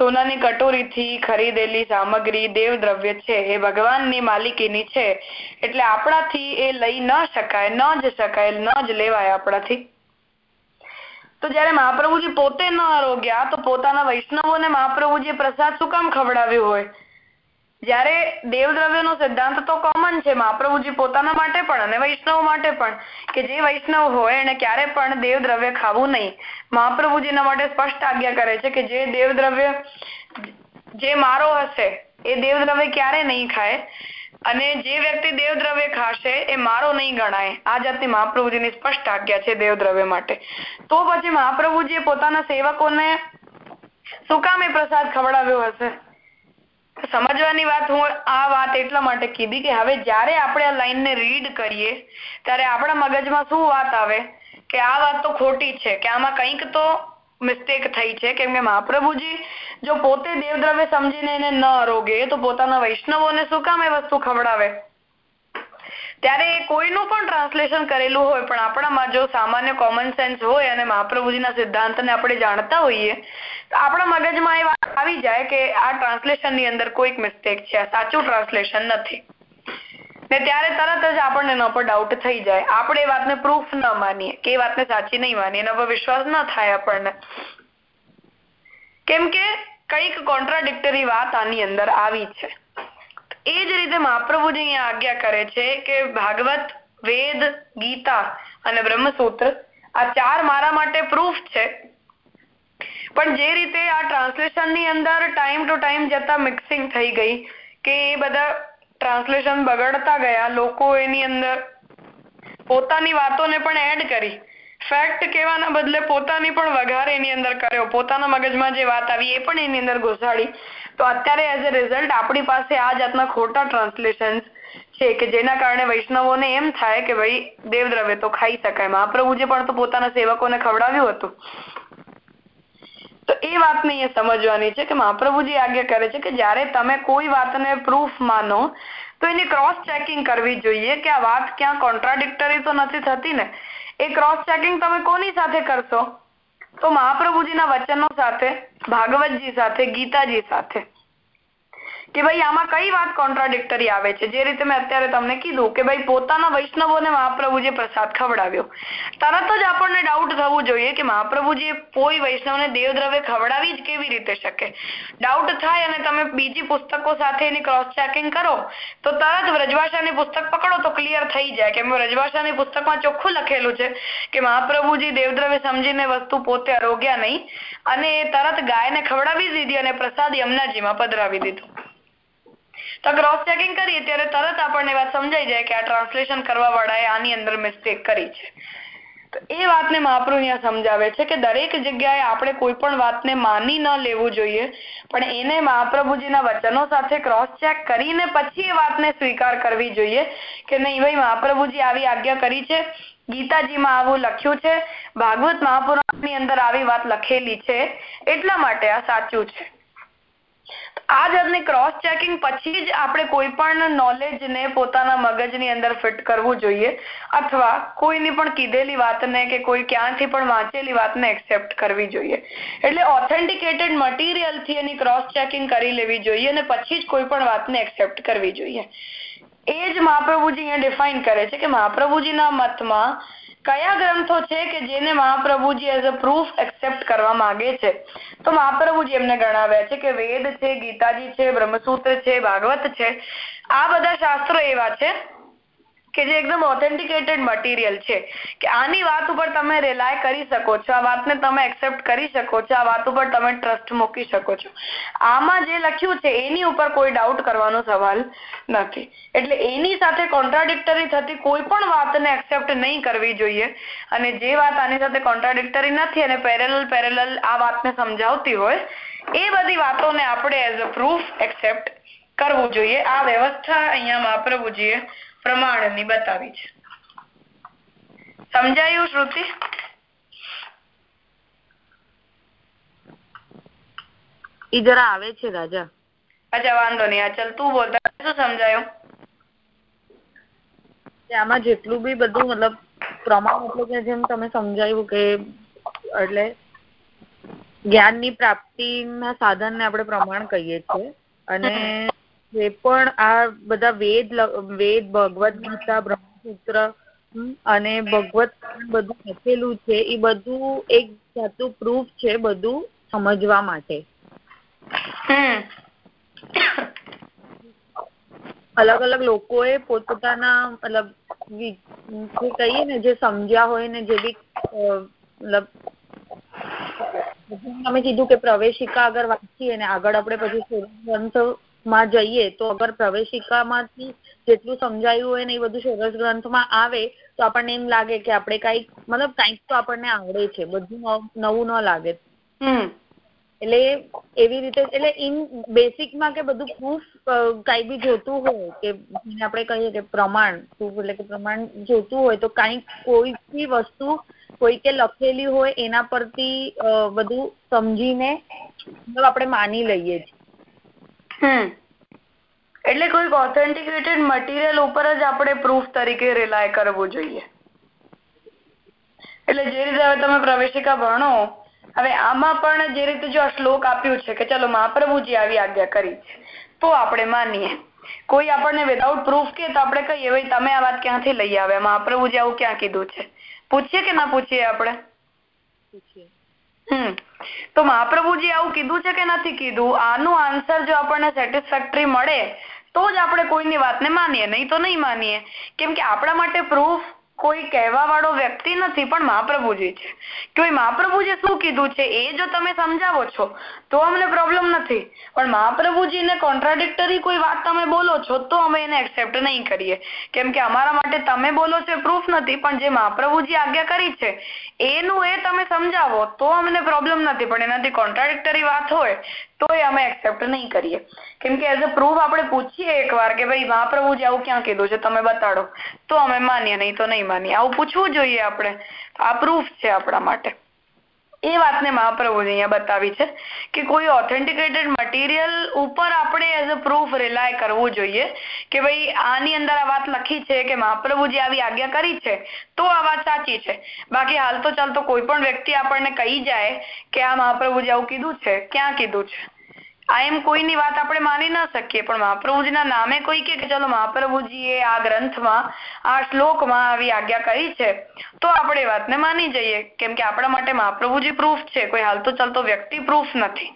સોનાની કટોરીથી ખરીદેલી સામગ્રી, દેવદ્રવ્ય છે, એ ભગવાનની માલિકીની છે. એટલે આપણાથી એ લઈ ન શકાય, ન જ શકાય, ન જ લેવાય આપણાથી. તો જયારે મહાપ્રભુજી પોતે ન આરોગ્યા, તો પોતાના વૈષ્ણવોને મહાપ્રભુજી પ્રસાદ શું કામ ખવડાવ્યું હોય? જ્યારે દેવદ્રવ્યનો સિદ્ધાંત તો કોમન છે, મહાપ્રભુજી પોતાના માટે પણ અને વૈષ્ણવ માટે પણ કે જે વૈષ્ણવ હોય એને ક્યારે પણ દેવદ્રવ્ય ખાવું નહીં. મહાપ્રભુજીના માટે સ્પષ્ટ આજ્ઞા કરે છે કે જે દેવદ્રવ્ય, જે મારો હશે, એ દેવદ્રવ્ય ક્યારે નહીં ખાય અને જે વ્યક્તિ દેવદ્રવ્ય ખાશે, એ મારો નહીં ગણાય. આ જાતની મહાપ્રભુજીની સ્પષ્ટ આજ્ઞા છે દેવદ્રવ્ય માટે. તો પછી મહાપ્રભુજીએ પોતાના સેવકોને શું કામ એ પ્રસાદ ખવડાવ્યો હશે? સમજવાની વાત હું આ વાત એટલા માટે કીધી કે હવે જ્યારે આપણે આ લાઈનને રીડ કરીએ, ત્યારે આપણા મગજમાં શું વાત આવે? કે આ વાત તો ખોટી છે, કે આમાં કંઈક તો મિસ્ટેક થઈ છે. કેમ કે મહાપ્રભુજી જો પોતે દેવદ્રવ્ય સમજીને એને ન રોગે તો પોતાના વૈષ્ણવોને શું કામ એ વસ્તુ ખવડાવે? ત્યારે એ કોઈનું પણ ટ્રાન્સલેશન કરેલું હોય, પણ આપણામાં જો સામાન્ય કોમન સેન્સ હોય અને મહાપ્રભુજીના સિદ્ધાંતને આપણે જાણતા હોઈએ આપણા મગજમાં એ વાત આવી જાય કે આ ટ્રાન્સલેશનની અંદર કોઈક મિસ્ટેક છે. સાચું ટ્રાન્સલેશન નથી. ને ત્યારે તરત જ આપણને એના પર ડાઉટ થઈ જાય. આપણે એ વાતને પ્રૂફ ન માનીએ કે એ વાતને સાચી નહીં માનીએ. એના પર વિશ્વાસ ન થાય આપણને. કેમ કે કંઈક કોન્ટ્રાડિક્ટરી વાત આની અંદર આવી છે. એ જ રીતે મહાપ્રભુજી અહીંયા આજ્ઞા કરે છે કે ભાગવત, વેદ, ગીતા અને બ્રહ્મસૂત્ર આ ચાર મારા માટે પ્રૂફ છે. પણ જે રીતે આ ટ્રાન્સલેશનની અંદર ટાઈમ ટુ ટાઈમ જતા મિક્સિંગ થઈ ગઈ કે એ બધા ટ્રાન્સલેશન બગડતા ગયા, લોકો એની અંદર પોતાની વાતોને પણ એડ કરી. ફેક્ટ કહેવાના બદલે પોતાની પણ વઘાર એની અંદર કર્યો. પોતાના મગજમાં જે વાત આવી એ પણ એની અંદર ઘુસાડી. તો અત્યારે એઝ અ રિઝલ્ટ આપણી પાસે આ જાતના ખોટા ટ્રાન્સલેશન છે કે જેના કારણે વૈષ્ણવોને એમ થાય કે ભાઈ દેવદ્રવ્ય તો ખાઈ શકાય. મહાપ્રભુજી પણ તો પોતાના સેવકોને ખવડાવ્યું હતું. તો એ વાતને અહીંયા સમજવાની છે કે મહાપ્રભુજી આજ્ઞા કરે છે કે જ્યારે તમે કોઈ વાતને પ્રૂફ માનો, તો એની ક્રોસ ચેકિંગ કરવી જોઈએ કે આ વાત ક્યાં કોન્ટ્રાડિક્ટરી તો નથી થતી ને? એ ક્રોસ ચેકિંગ તમે કોની સાથે કરશો? તો મહાપ્રભુજીના વચનો સાથે, ભાગવતજી સાથે, ગીતાજી સાથે. કે ભાઈ આમાં કઈ વાત કોન્ટ્રાડિક્ટરી આવે છે? જે રીતે મેં અત્યારે તમને કીધું કે ભાઈ પોતાના વૈષ્ણવોને મહાપ્રભુજી પ્રસાદ ખવડાવ્યો. તરત જ આપણને ડાઉટ થવું જોઈએ કે મહાપ્રભુજી કોઈ વૈષ્ણવને દેવદ્રવ્ય ખવડાવી જ કેવી રીતે શકે? ડાઉટ થાય અને તમે બીજી પુસ્તકો સાથે એની ક્રોસ ચેકિંગ કરો, તો તરત વ્રજભાષાની પુસ્તક પકડો તો ક્લિયર થઈ જાય. કેમ વ્રજભાષાની પુસ્તકમાં ચોખ્ખું લખેલું છે કે મહાપ્રભુજી દેવદ્રવ્ય સમજીને વસ્તુ પોતે આરોગ્યા નહીં અને તરત ગાયને ખવડાવી દીધી અને પ્રસાદ યમુનાજીમાં પધરાવી દીધું. તો ક્રોસ ચેકિંગ કરીએ ત્યારે તરત આપણને વાત સમજાઈ જાય કે આ ટ્રાન્સલેશન કરવા વાળાએ આની અંદર મિસ્ટેક કરી છે. તો એ વાતને મહાપ્રભુ અહીંયા સમજાવે છે કે દરેક જગ્યાએ આપણે કોઈ પણ વાતને માની ન લેવું જોઈએ, પણ એને મહાપ્રભુજીના વચનો સાથે ક્રોસ ચેક કરીને પછી એ વાતને સ્વીકાર કરવી જોઈએ કે નહીં. ભાઈ, મહાપ્રભુજી આવી આજ્ઞા કરી છે, ગીતાજીમાં આવું લખ્યું છે, ભાગવત મહાપુરાણની અંદર આવી વાત લખેલી છે, એટલા માટે આ સાચું છે. આ જાતની ક્રોસ ચેકિંગ પછી જ આપણે કોઈ પણ નોલેજને પોતાના મગજની અંદર ફિટ કરવું જોઈએ અથવા કોઈની પણ કીધેલી વાતને કે કોઈ ક્યાંથી પણ વાંચેલી વાતને એક્સેપ્ટ કરવી જોઈએ. એટલે ઓથેન્ટિકેટેડ મટીરિયલથી એની ક્રોસ ચેકિંગ કરી લેવી જોઈએ અને પછી જ કોઈ પણ વાતને એક્સેપ્ટ કરવી જોઈએ. એ જ મહાપ્રભુજી અહીંયા ડિફાઇન કરે છે કે મહાપ્રભુજીના મતમાં કયા ગ્રંથો છે કે જેને Mahaprabhuji as a proof accept કરવા માંગે છે? તો મહાપ્રભુજી એમને ગણાવ્યા છે કે વેદ છે, ગીતાજી છે, બ્રહ્મસૂત્ર છે, ભાગવત છે. આ બધા શાસ્ત્રો એવા છે કે જે એકદમ ઓથેન્ટિકેટેડ મટીરિયલ છે, કે આની વાત ઉપર તમે રિલાય કરી શકો છો, આ વાતને તમે એક્સેપ્ટ કરી શકો છો, આ વાત ઉપર તમે ટ્રસ્ટ મૂકી શકો છો. આમાં જે લખ્યું છે, એની ઉપર કોઈ ડાઉટ કરવાનો સવાલ નથી. એટલે એની સાથે કોન્ટ્રાડિક્ટરી થતી કોઈ પણ વાતને એક્સેપ્ટ નહીં કરવી જોઈએ. અને જે વાત આની સાથે કોન્ટ્રાડિક્ટરી નથી અને પેરેલલ પેરેલલ આ વાતને સમજાવતી હોય, એ બધી વાતોને આપણે એઝ અ પ્રૂફ એક્સેપ્ટ કરવું જોઈએ. આ વ્યવસ્થા અહીંયા મહાપ્રભુજીએ પ્રમાણની બતાવી છે. સમજાયું શ્રુતિ? ઈ જરા આવે છે રાજા. અચ્છા વાંધો નહીં. આ તું બોલતા શું સમજાયું? આમાં જેટલું બી બધું મતલબ પ્રમાણ એટલે કે જેમ તમે સમજાયું કે એટલે જ્ઞાનની પ્રાપ્તિના સાધનને આપણે પ્રમાણ કહીએ છીએ. અને જે પણ આ બધા વેદ વેદ ભગવદ ગીતા બ્રહ્મસૂત્ર અને ભગવત બધું લખેલું છે એ બધું એક જાતનું પ્રૂફ છે બધું સમજવા માટે. અલગ અલગ લોકોએ પોતપોતાના મતલબ જે કહીએ ને જે સમજ્યા હોય ને જે બી મતલબ તમે કીધું કે પ્રવેશિકા આગળ વાંચીએ ને આગળ આપણે પછી ગ્રંથ માં જઈએ તો અગર પ્રવેશિકામાંથી જેટલું સમજાયું હોય ને એ બધું સરસ ગ્રંથમાં આવે તો આપણને એમ લાગે કે આપણે કંઈક મતલબ કંઈક તો આપણને આવડે છે બધું નવું ન લાગે. એટલે એવી રીતે એટલે ઇન બેસિકમાં કે બધું પ્રૂફ કઈ બી જોતું હોય કે આપણે કહીએ કે પ્રમાણ પ્રૂફ એટલે કે પ્રમાણ જોતું હોય તો કંઈક કોઈ બી વસ્તુ કોઈ કે લખેલી હોય એના પરથી બધું સમજીને મતલબ આપણે માની લઈએ છીએ. એટલે કોઈક ઓથેન્ટિકેટેડ મટીરિયલ ઉપર જ આપણે પ્રૂફ તરીકે રિલાય કરવું જોઈએ. એટલે જે રીતે હવે તમે પ્રવેશિકા ભણો હવે આમાં પણ જે રીતે જો આ શ્લોક આપ્યું છે કે ચલો મહાપ્રભુજી આવી આજ્ઞા કરી છે તો આપણે માનીએ. કોઈ આપણને વિધાઉટ પ્રૂફ કે તો આપણે કહીએ ભાઈ તમે આ વાત ક્યાંથી લઈ આવ્યા? મહાપ્રભુજી આવું ક્યાં કીધું છે? પૂછીએ કે ના પૂછીએ આપણે? હમ. તો મહાપ્રભુજી આવું કીધું છે કે નથી કીધું? આનું આન્સર જો આપણને સેટિસ્ફેક્ટરી મળે, તો જ આપણે કોઈની વાતને માનીએ. નહીં તો નહીં માનીએ. કેમ કે આપણા માટે પ્રૂફ કોઈ કહેવા વાળો વ્યક્તિ નથી, પણ મહાપ્રભુજી છે. ભાઈ મહાપ્રભુજી શું કીધું છે? એ જો તમે સમજાવો છો, તો અમને પ્રોબ્લેમ નથી. પણ મહાપ્રભુજીને કોન્ટ્રાડિક્ટરી કોઈ વાત તમે બોલો છો, તો અમે એને એક્સેપ્ટ નહીં કરીએ. કેમ કે અમારા માટે તમે બોલો છો પ્રૂફ નથી, પણ જે મહાપ્રભુજી આજ્ઞા કરી છે, એનું એ તમે સમજાવો, તો અમને પ્રોબ્લેમ નથી. પણ એનાથી કોન્ટ્રાડિક્ટરી વાત હોય તો એ અમે એક્સેપ્ટ નહીં કરીએ. કેમ કે એઝ અ પ્રૂફ આપણે પૂછીએ એકવાર કે ભાઈ મહાપ્રભુજી આવું ક્યાં કીધું છે, તમે બતાડો. તો અમે માનીએ, નહીં તો નહીં માનીએ. આવું પૂછવું જોઈએ આપણે. આ પ્રૂફ છે આપણા માટે. એ વાતને મહાપ્રભુજી અહીંયા બતાવી છે કે કોઈ ઓથેન્ટિકેટેડ મટીરિયલ ઉપર આપણે એઝ અ પ્રૂફ રિલાય કરવું જોઈએ કે ભાઈ આની અંદર આ વાત લખી છે કે મહાપ્રભુજી આવી આજ્ઞા કરી છે, તો આ વાત સાચી છે. બાકી હાલ તો ચાલતો કોઈ પણ વ્યક્તિ આપણને કહી જાય કે આ મહાપ્રભુજી આવું કીધું છે, ક્યાં કીધું છે? આ એમ કોઈની વાત આપણે માની ન શકીએ, પણ મહાપ્રભુજીના નામે કોઈ કે ચલો મહાપ્રભુજીએ આ ગ્રંથમાં, આ શ્લોકમાં આવી આજ્ઞા કરી છે, તો આપણે વાતને માની જઈએ. કેમ કે આપણા માટે મહાપ્રભુજી પ્રૂફ છે, કોઈ હાલતો ચાલતો વ્યક્તિ પ્રૂફ નથી.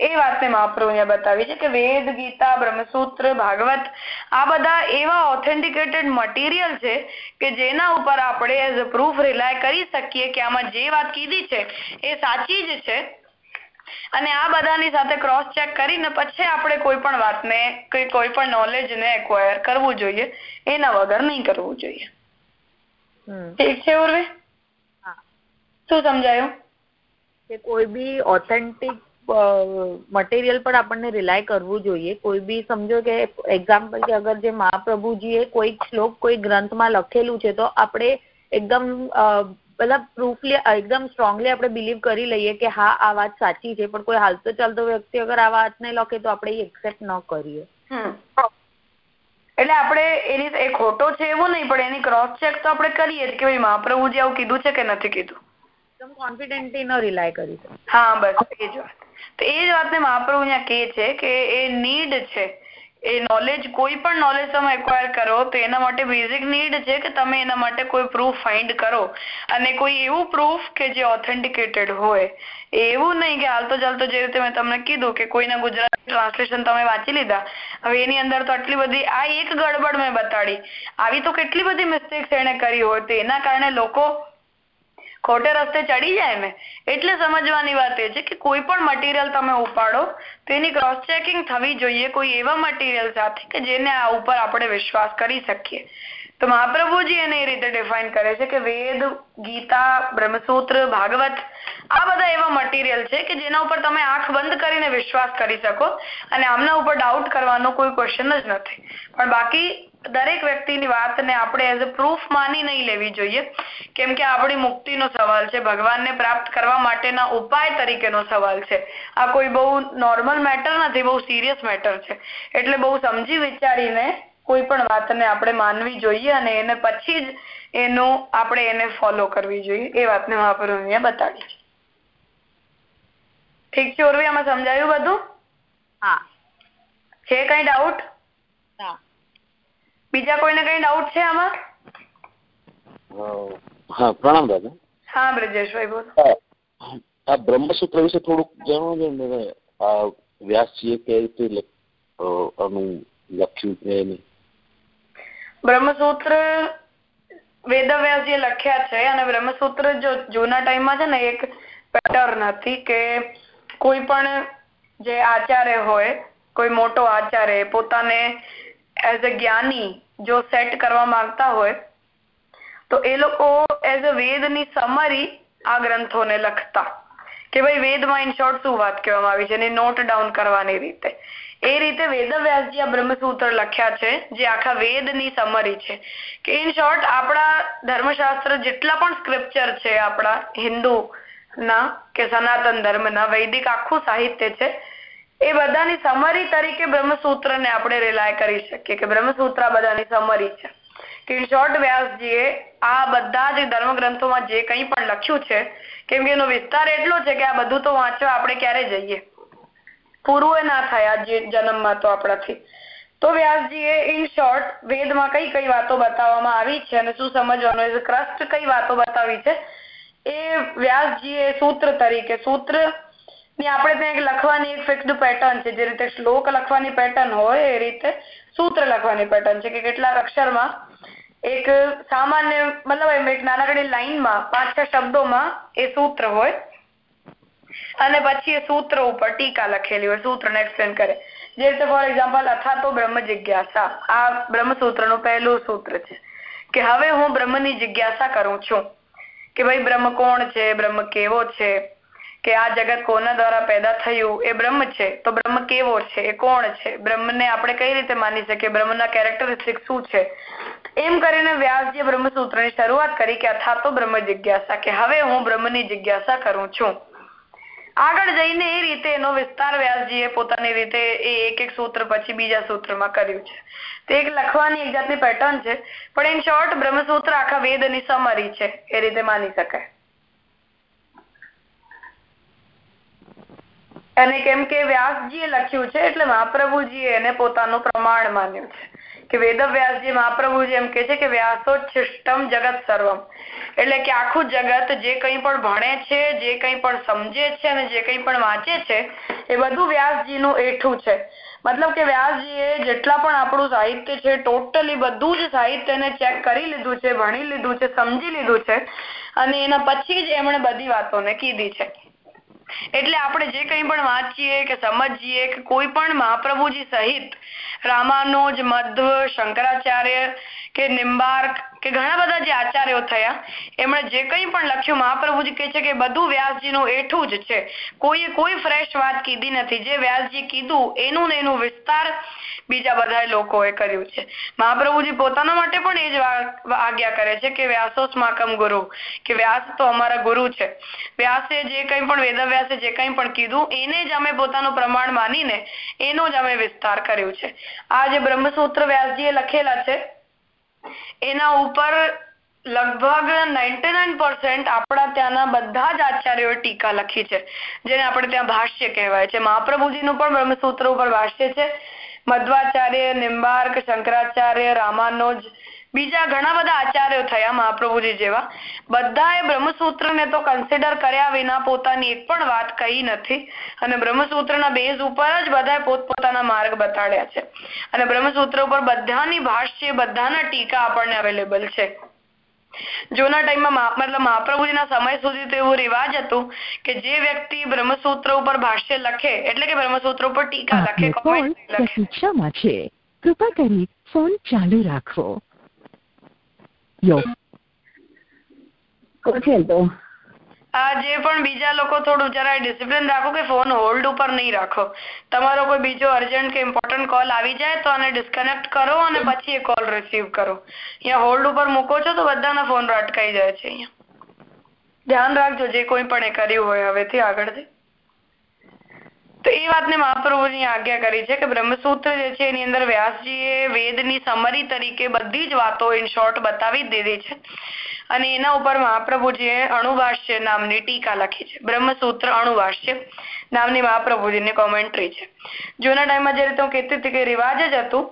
એ વાતને મહાપ્રભુએ બતાવી છે કે વેદ, ગીતા, બ્રહ્મસૂત્ર, ભાગવત, આ બધા એવા ઓથેન્ટિકેટેડ મટીરિયલ છે કે જેના ઉપર આપણે એઝ અ પ્રૂફ રિલાય કરી શકીએ કે આમાં જે વાત કીધી છે એ સાચી જ છે. અને આ બધાની સાથે ક્રોસ ચેક કરીને પછી આપણે કોઈ પણ વાતને કોઈ પણ નોલેજને એક્વાયર કરવું જોઈએ. એના વગર નહીં કરવું જોઈએ. ઠીક છે ઉર્વી? શું સમજાયું? કે કોઈ બી ઓથેન્ટિક મટીરિયલ પર આપણને રિલાય કરવું જોઈએ. કોઈ બી સમજો કે એક્ઝામ્પલ કે અગર જે મહાપ્રભુજીએ કોઈ શ્લોક કોઈ ગ્રંથમાં લખેલું છે તો આપણે એકદમ મતલબ પ્રૂફલી એકદમ સ્ટ્રોંગલી આપણે બિલીવ કરી લઈએ કે હા આ વાત સાચી છે પણ કોઈ હાલતો ચાલતો વ્યક્તિ અગર આ વાતને લખે તો આપણે એક્સેપ્ટ ન કરીએ. એટલે આપણે એની એ ખોટો છે એવું નહીં પણ એની ક્રોસ ચેક તો આપણે કરીએ કે ભાઈ મહાપ્રભુજી આવું કીધું છે કે નથી કીધું? એકદમ કોન્ફિડન્ટલી ન રિલાય કરી હા બસ એ જ વાત. તો એ જ વાતને મહાપ્રભુ અહીંયા કહે છે કે એ નીડ છે. એ નોલેજ કોઈ પણ નોલેજ તમે એક્વાયર કરો, તો એના માટે બેઝિક નીડ છે કે તમે એના માટે કોઈ પ્રૂફ ફાઇન્ડ કરો. અને કોઈ એવું પ્રૂફ કે જે ઓથેન્ટિકેટેડ હોય. એવું નહીં કે હાલતો ચાલતો જે રીતે મેં તમને કીધું કે કોઈના ગુજરાતી ટ્રાન્સલેશન તમે વાંચી લીધા. હવે એની અંદર તો આટલી બધી, આ એક ગડબડ મેં બતાડી. આવી તો કેટલી બધી મિસ્ટેક્સ એને કરી હોય તો એના કારણે લોકો ખોટે રસ્તે ચડી જાય ને, એટલે સમજવાની વાત એ છે કે કોઈ પણ મટીરિયલ તમે ઉપાડો, તો એની ક્રોસ ચેકિંગ થવી જોઈએ કોઈ એવા મટીરિયલ સાથે કે જેને આ ઉપર આપણે વિશ્વાસ કરી શકીએ. તો મહાપ્રભુજી એને એ રીતે ડિફાઇન કરે છે કે વેદ, ગીતા, બ્રહ્મસૂત્ર, ભાગવત, આ બધા એવા મટીરિયલ છે કે જેના ઉપર તમે આંખ બંધ કરીને વિશ્વાસ કરી શકો અને આમના ઉપર ડાઉટ કરવાનો કોઈ ક્વેશ્ચન જ નથી. પણ બાકી દરેક વ્યક્તિની વાતને આપણે એઝ અ પ્રૂફ માની નહીં લેવી જોઈએ. કેમ કે આપણી મુક્તિનો સવાલ છે ભગવાનને પ્રાપ્ત કરવા માટેના ઉપાય તરીકેનો સવાલ છે. આ કોઈ બહુ નોર્મલ મેટર નથી બહુ સિરિયસ મેટર છે. એટલે બહુ સમજી વિચારીને કોઈ પણ વાતને આપણે માનવી જોઈએ અને એને પછી જ એનું આપણે એને ફોલો કરવી જોઈએ. એ વાતને મહાપ્રભુ અહીંયા બતાડી છે ઠીક છે ઉર્વી આમાં સમજાયું બધું? હા. છે કઈ ડાઉટ બીજા કોઈને કઈ ડાઉટ છે આમાં? હા પ્રણામ દાદા. હા બ્રજેશભાઈ બોલો. આ બ્રહ્મસૂત્ર વિશે થોડુંક જણાવજો ને આ વ્યાસજીએ કઈ રીતે આનું લખ્યું છે બ્રહ્મસૂત્ર વેદવ્યાસજીએ લખ્યા છે અને બ્રહ્મસૂત્ર જો જૂના ટાઈમમાં છે ને એક પેટર્ન હતી કે કોઈ પણ જે આચાર્ય હોય કોઈ મોટો આચાર્ય પોતાને એઝ અ જ્ઞાની જો સેટ કરવા માંગતા હોય, તો એ લોકો એઝ અ વેદની સમરી આ ગ્રંથોને લખતા કે ભાઈ વેદમાં ઇન શોર્ટ શું વાત કહેવામાં આવી છે નોટ ડાઉન રીતે. એ રીતે વેદવ્યાસજી આ બ્રહ્મસૂત્ર લખ્યા છે, જે આખા વેદની સમરી છે. કે ઇન શોર્ટ આપણા ધર્મશાસ્ત્ર જેટલા પણ સ્ક્રિપ્ચર છે આપણા હિન્દુ ના કે સનાતન ધર્મના, વૈદિક આખું સાહિત્ય છે એ બધાની સમરી તરીકે બ્રહ્મસૂત્રને આપણે રિલાય કરી શકીએ કે બ્રહ્મસૂત્ર બધાની સમરી છે. કે શોર્ટ વ્યાસજીએ આ બધા જ ધર્મગ્રંથોમાં જે કંઈ પણ લખ્યું છે, કેમ કે એનો વિસ્તાર એટલો છે કે આ બધું તો વાંચવા આપણે ક્યારે જઈએ? પૂરું ના થાય આ જન્મમાં તો આપણાથી. તો વ્યાસજીએ ઇન શોર્ટ વેદમાં કઈ કઈ વાતો બતાવવામાં આવી છે અને શું સમજવાનું ક્રસ્ટ કઈ વાતો બતાવી છે? એ વ્યાસજીએ સૂત્ર તરીકે સૂત્ર આપણે ત્યાં લખવાની એક ફિક્સ્ડ પેટર્ન છે, જે રીતે શ્લોક લખવાની પેટર્ન હોય એ રીતે સૂત્ર લખવાની પેટર્ન છે, કે કેટલાક અક્ષરમાં એક સામાન્ય, મતલબ એમ એક નાનકડી લાઈનમાં પાંચ છ શબ્દોમાં એ સૂત્ર હોય અને પછી એ સૂત્ર ઉપર ટીકા લખેલી હોય, સૂત્રને એક્સપ્લેન કરે. જે રીતે ફોર એક્ઝામ્પલ અથાતો બ્રહ્મ જિજ્ઞાસા. આ બ્રહ્મસૂત્રનું પહેલું સૂત્ર છે. કે હવે હું બ્રહ્મની જિજ્ઞાસા કરું છું. કે ભાઈ બ્રહ્મ કોણ છે? બ્રહ્મ કેવો છે? કે આ જગત કોના દ્વારા પેદા થયું એ બ્રહ્મ છે. તો બ્રહ્મ કેવો છે? એ કોણ છે? બ્રહ્મને આપણે કઈ રીતે માની શકીએ? બ્રહ્મના કેરેક્ટરિસ્ટિક શું છે? એમ કરીને વ્યાસજીએ બ્રહ્મસૂત્રની શરૂઆત કરી કે અથાતો બ્રહ્મ જિજ્ઞાસા કે હવે હું બ્રહ્મની જિજ્ઞાસા કરું છું. આગળ જઈને એ રીતે એનો વિસ્તાર વ્યાસજીએ પોતાની રીતે એ એક એક સૂત્ર પછી બીજા સૂત્રમાં કર્યું છે. તે એક લખવાની એક જાતની પેટર્ન છે, પણ ઇન શોર્ટ બ્રહ્મસૂત્ર આખા વેદની સમરી છે. એ રીતે માની શકાય. અને કેમ કે વ્યાસજીએ લખ્યું છે, એટલે મહાપ્રભુજીએ એને પોતાનું પ્રમાણ માન્યું છે. કે વેદવ્યાસજી મહાપ્રભુજી એમ કે છે કે વ્યાસોચ્છિષ્ટમ જગત સર્વમ. એટલે કે આખું જગત જે કંઈ પણ ભણે છે, જે કંઈ પણ સમજે છે અને જે કંઈ પણ વાંચે છે, એ બધું વ્યાસજીનું એઠું છે. મતલબ કે વ્યાસજીએ જેટલા પણ આપણું સાહિત્ય છે, ટોટલી બધું જ સાહિત્યને ચેક કરી લીધું છે, ભણી લીધું છે, સમજી લીધું છે અને એના પછી જ એમણે બધી વાતોને કીધી છે. એટલે આપણે જે કંઈ પણ વાંચીએ કે સમજીએ કે કોઈ પણ મહાપ્રભુજી સહિત રામાનુજ, મધ્વ, શંકરાચાર્ય કે નિમ્બાર્ક કે ઘણા બધા જે આચાર્યો થયા, એમણે જે કંઈ પણ લખ્યું, મહાપ્રભુજી કહે છે કે બધું વ્યાસજીનું એઠું જ છે. કોઈએ કોઈ ફ્રેશ વાત કીધી નથી. જે વ્યાસજી કીધું, એનું ને એનું વિસ્તાર બીજા બધા લોકોએ કર્યું છે. મહાપ્રભુજી પોતાના માટે પણ એ જ આજ્ઞા કરે છે કે વ્યાસો સ્માકમ ગુરુ, કે વ્યાસ તો અમારા ગુરુ છે. વ્યાસે જે કંઈ પણ વેદવ્યાસે જે કંઈ પણ કીધું, એને જ અમે પોતાનું પ્રમાણ માનીને એનો જ અમે વિસ્તાર કર્યું છે. આ જે બ્રહ્મસૂત્ર વ્યાસજીએ લખેલા છે એના ઉપર લગભગ નાઇન્ટી નાઇન પર્સન્ટ આપણા ત્યાંના બધા જ આચાર્યોએ ટીકા લખી છે, જેને આપણે ત્યાં ભાષ્ય કહેવાય છે. મહાપ્રભુજીનું પણ બ્રહ્મસૂત્ર ઉપર ભાષ્ય છે. મધ્વાચાર્ય નિમ્બાર્ક શંકરાચાર્ય, રામાનુજ બીજા ઘણા બધા આચાર્યો થયા મહાપ્રભુજી જેવા. બધાએ બ્રહ્મસૂત્રને તો કન્સિડર કર્યા વિના પોતાની એક પણ વાત કહી નથી. અને બ્રહ્મસૂત્રના બેઝ ઉપર જ બધાએ પોતપોતાના માર્ગ બતાડ્યા છે. અને બ્રહ્મસૂત્ર ઉપર બધાની ભાષ્ય બધાના ટીકા આપણને અવેલેબલ છે. જૂના ટાઈમમાં મતલબ મહાપ્રભુજીના સમય સુધી તો એવું રિવાજ હતું કે જે વ્યક્તિ બ્રહ્મસૂત્ર ઉપર ભાષ્ય લખે એટલે કે બ્રહ્મસૂત્ર ઉપર ટીકા લખે છે. કૃપા કરી ફોન ચાલુ રાખો. યો. તો? આ જે પણ બીજા લોકો થોડું જરા ડિસિપ્લિન રાખો કે ફોન હોલ્ડ ઉપર નહીં રાખો. તમારો કોઈ બીજો અર્જન્ટ કે ઇમ્પોર્ટન્ટ કોલ આવી જાય તો આને ડિસ્કનેક્ટ કરો અને પછી એ કોલ રિસીવ કરો. અહીંયા હોલ્ડ ઉપર મૂકો છો તો બધાના ફોન અટકાઈ જાય છે અહીંયા. ધ્યાન રાખજો જે કોઈ પણ એ કર્યું હોય હવેથી આગળથી. તો એ વાતને મહાપ્રભુની આજ્ઞા કરી છે કે બ્રહ્મસૂત્ર જે છે એની અંદર વ્યાસજીએ વેદની સમરી તરીકે બધી જ વાતો ઇન શોર્ટ બતાવી દીધી છે. અને એના ઉપર મહાપ્રભુજીએ અણુભાષ્ય નામની ટીકા લખી છે. બ્રહ્મસૂત્ર અણુભાષ્ય નામની મહાપ્રભુજીની કોમેન્ટ્રી છે. જૂના ટાઈમમાં જે રીતે હું કહેતી હતી કે રિવાજ જ હતું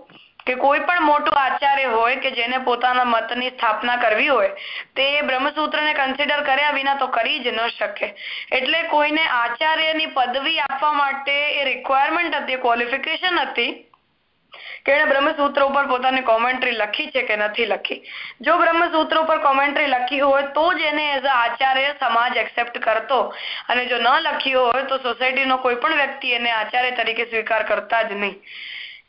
કે કોઈ પણ મોટું આચાર્ય હોય કે જેને પોતાના મતની સ્થાપના કરવી હોય, તે બ્રહ્મસૂત્રને કન્સિડર કર્યા વિના તો કરી જ ન શકે. એટલે કોઈને આચાર્યની પદવી આપવા માટે એ રિક્વાયરમેન્ટ હતી ક્વોલિફિકેશન હતી કે એણે બ્રહ્મસૂત્ર ઉપર પોતાની કોમેન્ટ્રી લખી છે કે નથી લખી. જો બ્રહ્મસૂત્ર ઉપર કોમેન્ટ્રી લખી હોય તો જ એને એઝ અ આચાર્ય સમાજ એક્સેપ્ટ કરતો. અને જો ન લખી હોય તો સોસાયટીનો કોઈ પણ વ્યક્તિ એને આચાર્ય તરીકે સ્વીકાર કરતા જ નહીં.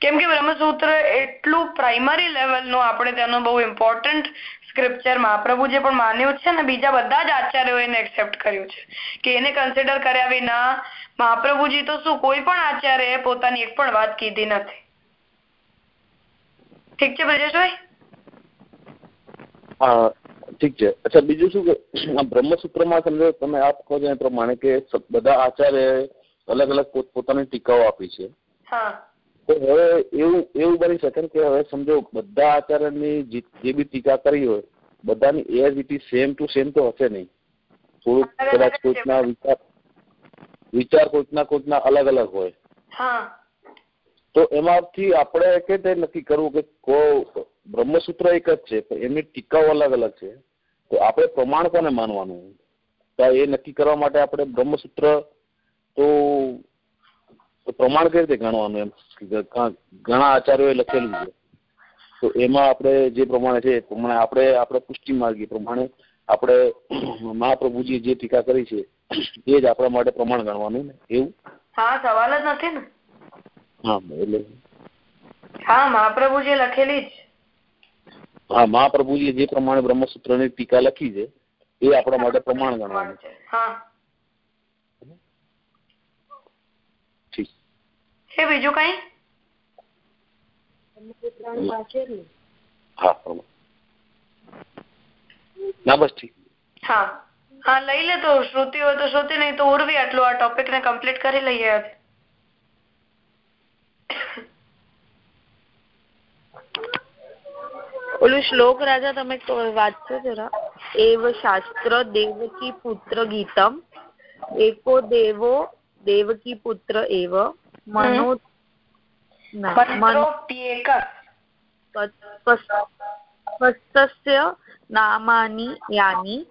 કેમ કે બ્રહ્મસૂત્ર એટલું પ્રાઇમરી લેવલનું આપણે તેનું બહુ ઇમ્પોર્ટન્ટ સ્ક્રિપ્ચર મહાપ્રભુજીએ પણ માન્યું છે અને બીજા બધા જ આચાર્યો એને એક્સેપ્ટ કર્યું છે કે એને કન્સિડર કર્યા વિના મહાપ્રભુજી તો શું કોઈ પણ આચાર્ય પોતાની એક પણ વાત કીધી નથી. ઠીક છે બ્રજેશભાઈ? હા ઠીક છે. અચ્છા બીજું શું કે આ બ્રહ્મસૂત્રમાં સમજો તમે આપ કહો છો એ પ્રમાણે કે બધા આચાર્ય અલગ અલગ પોતાની ટીકાઓ આપી છે. તો હવે એવું એવું બની શકે કે હવે સમજો બધા આચાર્યની જે બી ટીકા કરી હોય બધાની as it is same to same તો હશે નહીં. થોડુંક કદાચ કોઈકના વિચાર વિચાર કોઈકના કોઈકના અલગ અલગ હોય. તો એમાંથી આપણે કે તે નક્કી કરવું કે કો બ્રહ્મસૂત્ર એક જ છે પણ એમની ટીકાઓ અલગ અલગ છે. તો આપણે પ્રમાણ કોને માનવાનું? તો એ નક્કી કરવા માટે આપણે બ્રહ્મસૂત્ર તો પ્રમાણ કઈ રીતે ગણવાનું એમ? ઘણા આચાર્યોએ લખેલું છે. તો એમાં આપણે જે પ્રમાણે છે પ્રમાણે આપણે આપણે પુષ્ટિ માર્ગી પ્રમાણે આપણે મહાપ્રભુજી જે ટીકા કરી છે એ જ આપણા માટે પ્રમાણ ગણવાનું ને? એવું? હા સવાલ જ નથી ને? હા એટલે. હા મહાપ્રભુજી લખેલી જ. હા મહાપ્રભુજીએ જે પ્રમાણે બ્રહ્મસૂત્રની ટીકા લખી છે એ આપણા માટે પ્રમાણ ગણવાનું છે. હા ઠીક છે બીજું કઈ હા પ્રમાણ ના બસ ઠીક હા હા લઈ લે તો શ્રુતિ હોય તો શ્રુતિ નહીં તો ઉર્વી આટલું આ ટોપિક ને કમ્પ્લીટ કરી લઈએ આજે ઓલું શ્લોક રાજા તમે વાંચજો જરા. એવ શાસ્ત્ર દેવકી પુત્ર ગીતમ. એકો દેવો દેવકી પુત્ર એવ. मनो नामानि यानि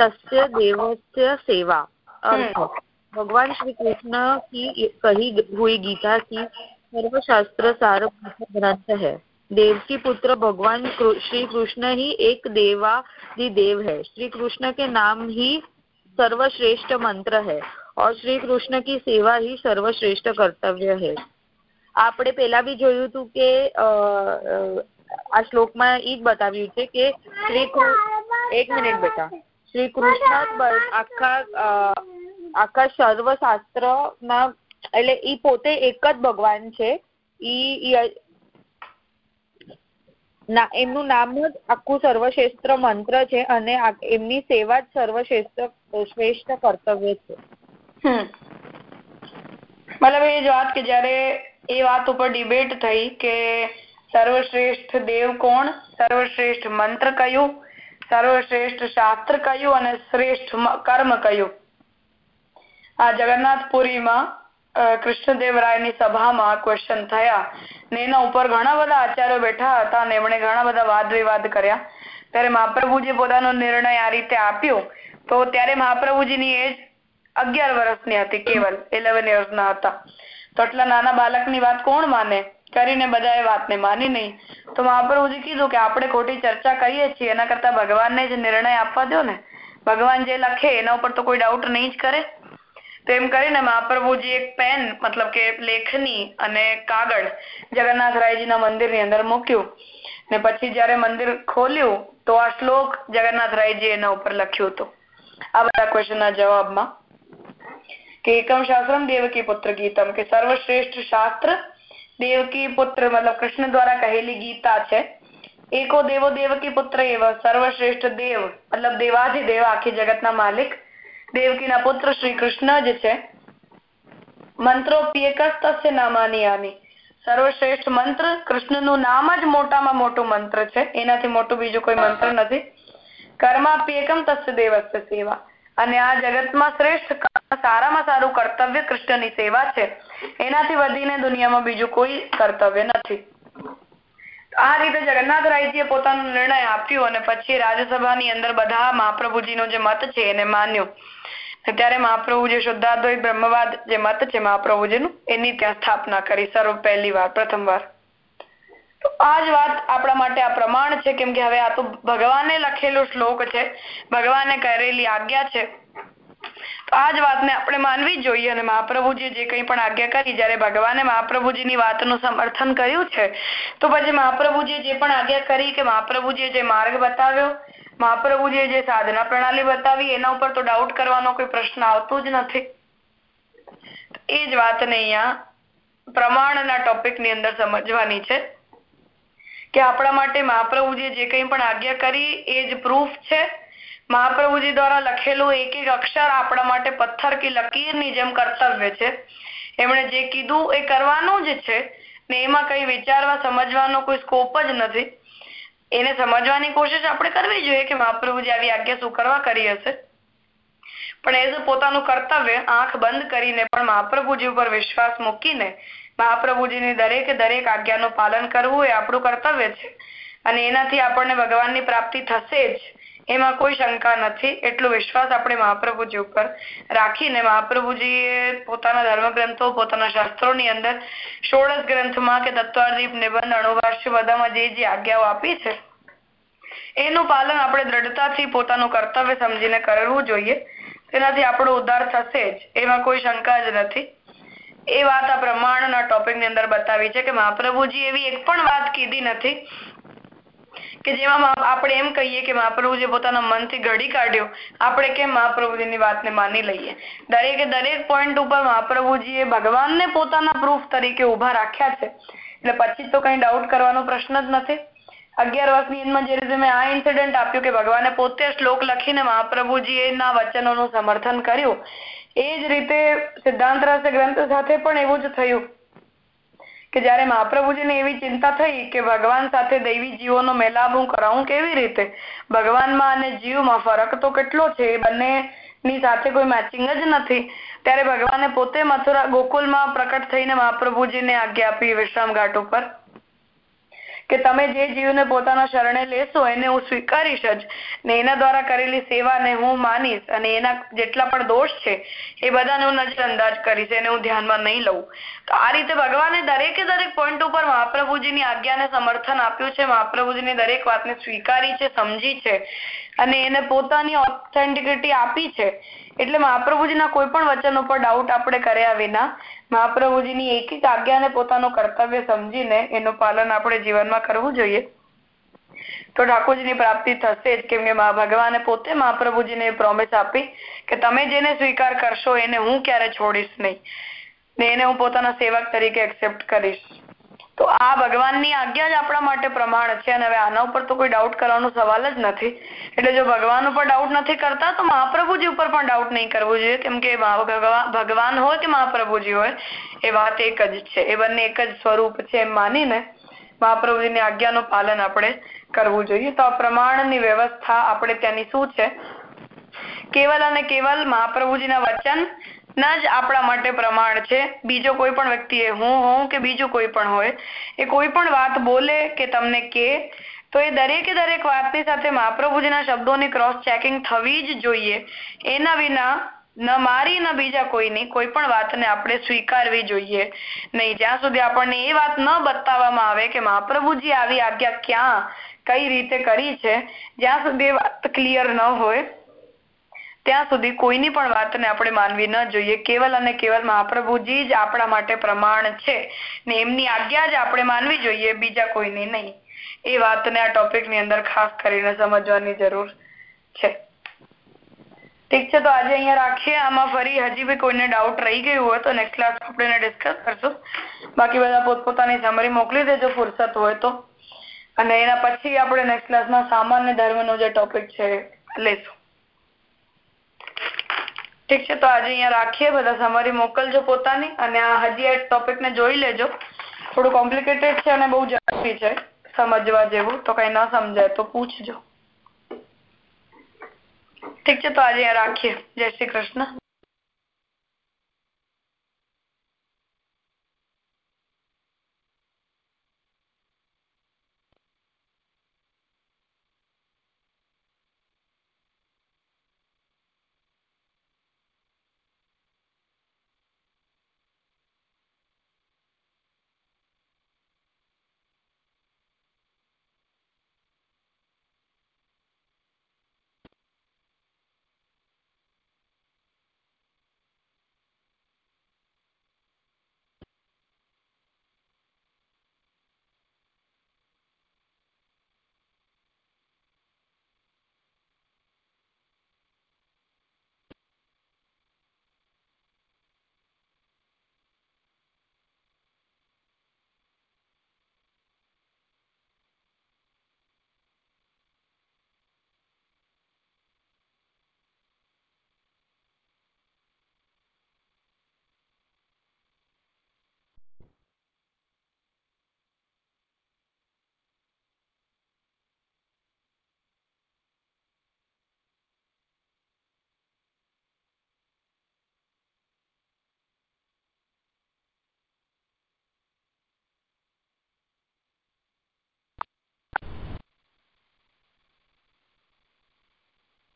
तस्य देवस्य सेवा अर्थ भगवान श्री कृष्ण की कही हुई गीता की सर्वशास्त्र सार ग्रंथ है देव की पुत्र भगवान श्री कृष्ण ही एक देवा देव है श्री कृष्ण के नाम ही सर्वश्रेष्ठ मंत्र है और श्री कृष्ण की सेवा ही सर्वश्रेष्ठ કર્તવ્ય है આપણે પેલા બી જોયું હતું કે આ શ્લોકમાં ઈ જ બતાવ્યું છે કે શ્રી એક મિનિટ બેટા શ્રી કૃષ્ણ આખા આખા સર્વશાસ્ત્ર ના એટલે ઈ પોતે એક જ ભગવાન છે ઈ એમનું નામ જ આખું સર્વશ્રેષ્ઠ મંત્ર છે અને એમની સેવા જ સર્વશ્રેષ્ઠ, શ્રેષ્ઠ કર્તવ્ય છે. મતલબ એ જ વાત કે જયારે એ વાત ઉપર ડિબેટ થઈ કે સર્વશ્રેષ્ઠ દેવ કોણ, સર્વશ્રેષ્ઠ મંત્ર કયું, સર્વશ્રેષ્ઠ શાસ્ત્ર કયું અને શ્રેષ્ઠ કર્મ કયું. આ જગન્નાથપુરીમાં કૃષ્ણદેવરાયની સભામાં ક્વેશ્ચન થયા. ને એના ઉપર ઘણા બધા આચાર્યો બેઠા હતા અને એમણે ઘણા બધા વાદ વિવાદ કર્યા. ત્યારે મહાપ્રભુજી પોતાનો નિર્ણય આ રીતે આપ્યો. તો ત્યારે મહાપ્રભુજીની એજ અગિયાર વર્ષની હતી, કેવલ ઇલેવન ના હતા. તો આટલા નાના બાળકની વાત કોણ માને? કરીને બધા એ વાતને માની નહીં. તો મહાપ્રભુજી કીધું કે આપણે ખોટી ચર્ચા કરીએ છીએ, એના કરતા ભગવાનને જ નિર્ણય આપવા દો ને. ભગવાન જે લખે, એના ઉપર તો કોઈ ડાઉટ નહીં જ કરે. તો એમ કરીને મહાપ્રભુજી એક પેન મતલબ કે લેખની અને કાગળ જગન્નાથરાયજીના મંદિરની અંદર મૂક્યું. ને પછી જયારે મંદિર ખોલ્યું, તો આ શ્લોક જગન્નાથરાયજી એના ઉપર લખ્યું હતું. આ બધા ક્વેશ્ચનના જવાબમાં કે એકમ શાસ્ત્રમ દેવકી પુત્ર ગીતમ, કે સર્વશ્રેષ્ઠ શાસ્ત્ર દેવકી પુત્ર, મતલબ કૃષ્ણ દ્વારા કહેલી ગીતા છે. એકો દેવો દેવકી પુત્ર એવ સર્વશ્રેષ્ઠ દેવ, મતલબ દેવાધિ દેવ આખી જગતના માલિક દેવકીના પુત્ર શ્રી કૃષ્ણ જ છે મંત્રોપ્યેકસ્તસ્ય નામાની આની સર્વશ્રેષ્ઠ મંત્ર કૃષ્ણનું નામ જ મોટામાં મોટું મંત્ર છે. એનાથી મોટું બીજું કોઈ મંત્ર નથી. કર્માપ્યેકમ તસ્ય દેવસ્ય સેવા. અને આ જગતમાં શ્રેષ્ઠ સારામાં સારું કર્તવ્ય કૃષ્ણની સેવા છે. એનાથી વધીને દુનિયામાં બીજું કોઈ કર્તવ્ય નથી. આ રીતે જગન્નાથરાયજીએ પોતાનો નિર્ણય આપ્યો અને પછી રાજ્યસભાની અંદર બધા મહાપ્રભુજીનો જે મત છે એને માન્યો. ત્યારે મહાપ્રભુ જે શુદ્ધાદ્વૈત બ્રહ્મવાદ, જે મત છે મહાપ્રભુજીનું, એની ત્યાં સ્થાપના કરી સર્વ પહેલી વાર પ્રથમ વાર તો વાત આપણા માટે આ પ્રમાણ છે, કેમ કે હવે આ તો ભગવાને લખેલો શ્લોક છે, ભગવાને કરેલી આજ્ઞા છે. તો આ જ વાતને આપણે માનવી જોઈએ અને મહાપ્રભુજી જે કંઈ પણ આજ્ઞા કરી, જ્યારે ભગવાને મહાપ્રભુજીની વાતનું સમર્થન કર્યું છે, તો પછી મહાપ્રભુજીએ જે પણ આજ્ઞા કરી કે મહાપ્રભુજીએ જે માર્ગ બતાવ્યો મહાપ્રભુજીએ જે સાધના પ્રણાલી બતાવી, એના ઉપર તો ડાઉટ કરવાનો કોઈ પ્રશ્ન આવતો જ નથી. એ જ વાતને અહીંયા પ્રમાણના ટોપિકની અંદર સમજવાની છે કે આપણા માટે મહાપ્રભુજીએ જે કંઈ પણ આજ્ઞા કરી, એ જ પ્રૂફ છે. મહાપ્રભુજી દ્વારા લખેલું એક એક અક્ષર આપણા માટે પથ્થર કે લકીરની જેમ કર્તવ્ય છે. એમણે જે કીધું એ કરવાનું જ છે ને એમાં કઈ વિચારવા, સમજવાનો કોઈ સ્કોપ જ નથી. એને સમજવાની કોશિશ આપણે કરવી જોઈએ કે મહાપ્રભુજી આવી આજ્ઞા શું કરવા કરી હશે. પણ એઝ પોતાનું કર્તવ્ય આંખ બંધ કરીને પણ મહાપ્રભુજી ઉપર વિશ્વાસ મૂકીને મહાપ્રભુજીની દરેક દરેક આજ્ઞાનું પાલન કરવું એ આપણું કર્તવ્ય છે. અને એનાથી આપણને ભગવાનની પ્રાપ્તિ થશે જ. એમાં કોઈ શંકા નથી. એટલો વિશ્વાસ આપણે મહાપ્રભુજી ઉપર રાખીને મહાપ્રભુજીએ પોતાના ધર્મગ્રંથો, પોતાના શાસ્ત્રોની અંદર ષોડશ ગ્રંથમાં કે તત્વાદીપ નિબંધ અણુવાર્ષ બધામાં જે જે આજ્ઞાઓ આપી છે, એનું પાલન આપણે દ્રઢતાથી પોતાનું કર્તવ્ય સમજીને કરવું જોઈએ. તેનાથી આપણો ઉદ્ધાર થશે જ. એમાં કોઈ શંકા જ નથી. એ વાત આ પ્રમાણના ટોપિકની અંદર બતાવી છે કે મહાપ્રભુજી એવી એક પણ વાત કીધી નથી કે જેમાં આપણે એમ કહીએ કે મહાપ્રભુજી પોતાના મનથી ઘડી કાઢ્યો, આપણે કેમ મહાપ્રભુજીની વાતને માની લઈએ? દરેકે દરેક પોઈન્ટ ઉપર મહાપ્રભુજીએ ભગવાનને પોતાના પ્રૂફ તરીકે ઊભા રાખ્યા છે. એટલે પછી તો કઈ ડાઉટ કરવાનો પ્રશ્ન જ નથી. અગિયાર વર્ષની એન્ડમાં જે રીતે મેં આ ઇન્સિડન્ટ આપ્યું કે ભગવાને પોતે શ્લોક લખીને મહાપ્રભુજીના વચનોનું સમર્થન કર્યું, એ જ રીતે સિદ્ધાંત રહસ્ય ગ્રંથ સાથે પણ એવું જ થયું. કે જ્યારે મહાપ્રભુજીને એવી ચિંતા થઈ કે ભગવાન સાથે દૈવી જીવોનો મેલાપ હું કરાવું કેવી રીતે? ભગવાનમાં અને જીવમાં ફરક તો કેટલો છે? એ બંનેની સાથે કોઈ મેચિંગ જ નથી. ત્યારે ભગવાને પોતે મથુરા ગોકુલમાં પ્રકટ થઈને મહાપ્રભુજીને આજ્ઞા આપી વિશ્રામ ઘાટ ઉપર કે તમે જે જીવને પોતાના શરણે લેશો, એને હું સ્વીકારીશ જ. ને એના દ્વારા કરેલી સેવાને હું માનીશ અને એના જેટલા પણ દોષ છે, એ બધાને હું નજરઅંદાજ કરીશ, એને હું ધ્યાનમાં નહીં લઉં. તો આ રીતે ભગવાને દરેકે દરેક પોઈન્ટ ઉપર મહાપ્રભુજીની આજ્ઞાને સમર્થન આપ્યું છે, મહાપ્રભુજીની દરેક વાતને સ્વીકારી છે, સમજી છે અને એને પોતાની ઓથેન્ટિકિટી આપી છે. એટલે મહાપ્રભુજીના કોઈ પણ વચન ઉપર ડાઉટ આપણે કર્યા વિના મહાપ્રભુજીની એક એક આજ્ઞાને પોતાનું કર્તવ્ય સમજીને એનું પાલન આપણે જીવનમાં કરવું જોઈએ. તો ઠાકોરજીની પ્રાપ્તિ થશે જ કેમ કે ભગવાને પોતે મહાપ્રભુજીને પ્રોમિસ આપી કે તમે જેને સ્વીકાર કરશો એને હું ક્યારે છોડીશ નહીં. ને એને હું પોતાના સેવક તરીકે એક્સેપ્ટ કરીશ. તો આ ભગવાનની આજ્ઞા જ આપણા માટે પ્રમાણ છે અને હવે આના ઉપર તો કોઈ ડાઉટ કરવાનો સવાલ જ નથી. એટલે જો ભગવાન ઉપર ડાઉટ નથી કરતા, તો મહાપ્રભુજી ઉપર પણ ડાઉટ નહીં કરવો જોઈએ. કેમ કે ભગવાન હોય કે મહાપ્રભુજી હોય, એ વાત એક જ છે. એ બંને એક જ સ્વરૂપ છે એમ માનીને મહાપ્રભુજીની આજ્ઞાનું પાલન આપણે કરવું જોઈએ. તો આ પ્રમાણની વ્યવસ્થા આપણે ત્યાંની શું છે? કેવલ અને કેવલ મહાપ્રભુજીના વચન ના જ આપણા માટે પ્રમાણ છે. બીજો કોઈ પણ વ્યક્તિ હું હોઉં કે બીજું કોઈ પણ હોય, એ કોઈ પણ વાત બોલે કે તમને કે, તો એ દરેકે દરેક વાતની સાથે મહાપ્રભુજીના શબ્દોની ક્રોસ ચેકિંગ થવી જ જોઈએ. એના વિના ન મારી ન બીજા કોઈની કોઈ પણ વાતને આપણે સ્વીકારવી જોઈએ. નહીં, જ્યાં સુધી આપણને એ વાત ન બતાવવામાં આવે કે મહાપ્રભુજી આવી આજ્ઞા ક્યાં, કઈ રીતે કરી છે, જ્યાં સુધી વાત ક્લિયર ન હોય ત્યાં સુધી કોઈની પણ વાતને આપણે માનવી ન જોઈએ. કેવલ અને કેવલ મહાપ્રભુજી જ આપણા માટે પ્રમાણ છે ને એમની આજ્ઞા જ આપણે માનવી જોઈએ, બીજા કોઈની નહીં. એ વાતને આ ટોપિકની અંદર ખાસ કરીને સમજવાની જરૂર છે. ઠીક છે, તો આજે અહીંયા રાખીએ. આમાં ફરી હજી બી કોઈને ડાઉટ રહી ગયું હોય તો નેક્સ્ટ ક્લાસ આપણે ડિસ્કસ કરશું. બાકી બધા પોતપોતાની સમરી મોકલી દેજો, ફુરસત હોય તો. અને એના પછી આપણે નેક્સ્ટ ક્લાસમાં સામાન્ય ધર્મનો જે ટોપિક છે લેશું. ઠીક છે, તો આજે અહીંયા રાખીએ બધા સમરી મોકલજો પોતાની અને આ હજી આ ટોપિક ને જોઈ લેજો. થોડું કોમ્પ્લિકેટેડ છે અને બહુ ઝડપી છે, સમજવા જેવું, તો કઈ ન સમજાય, તો પૂછજો. ઠીક છે, તો આજે અહીંયા રાખીએ. જય શ્રી કૃષ્ણ.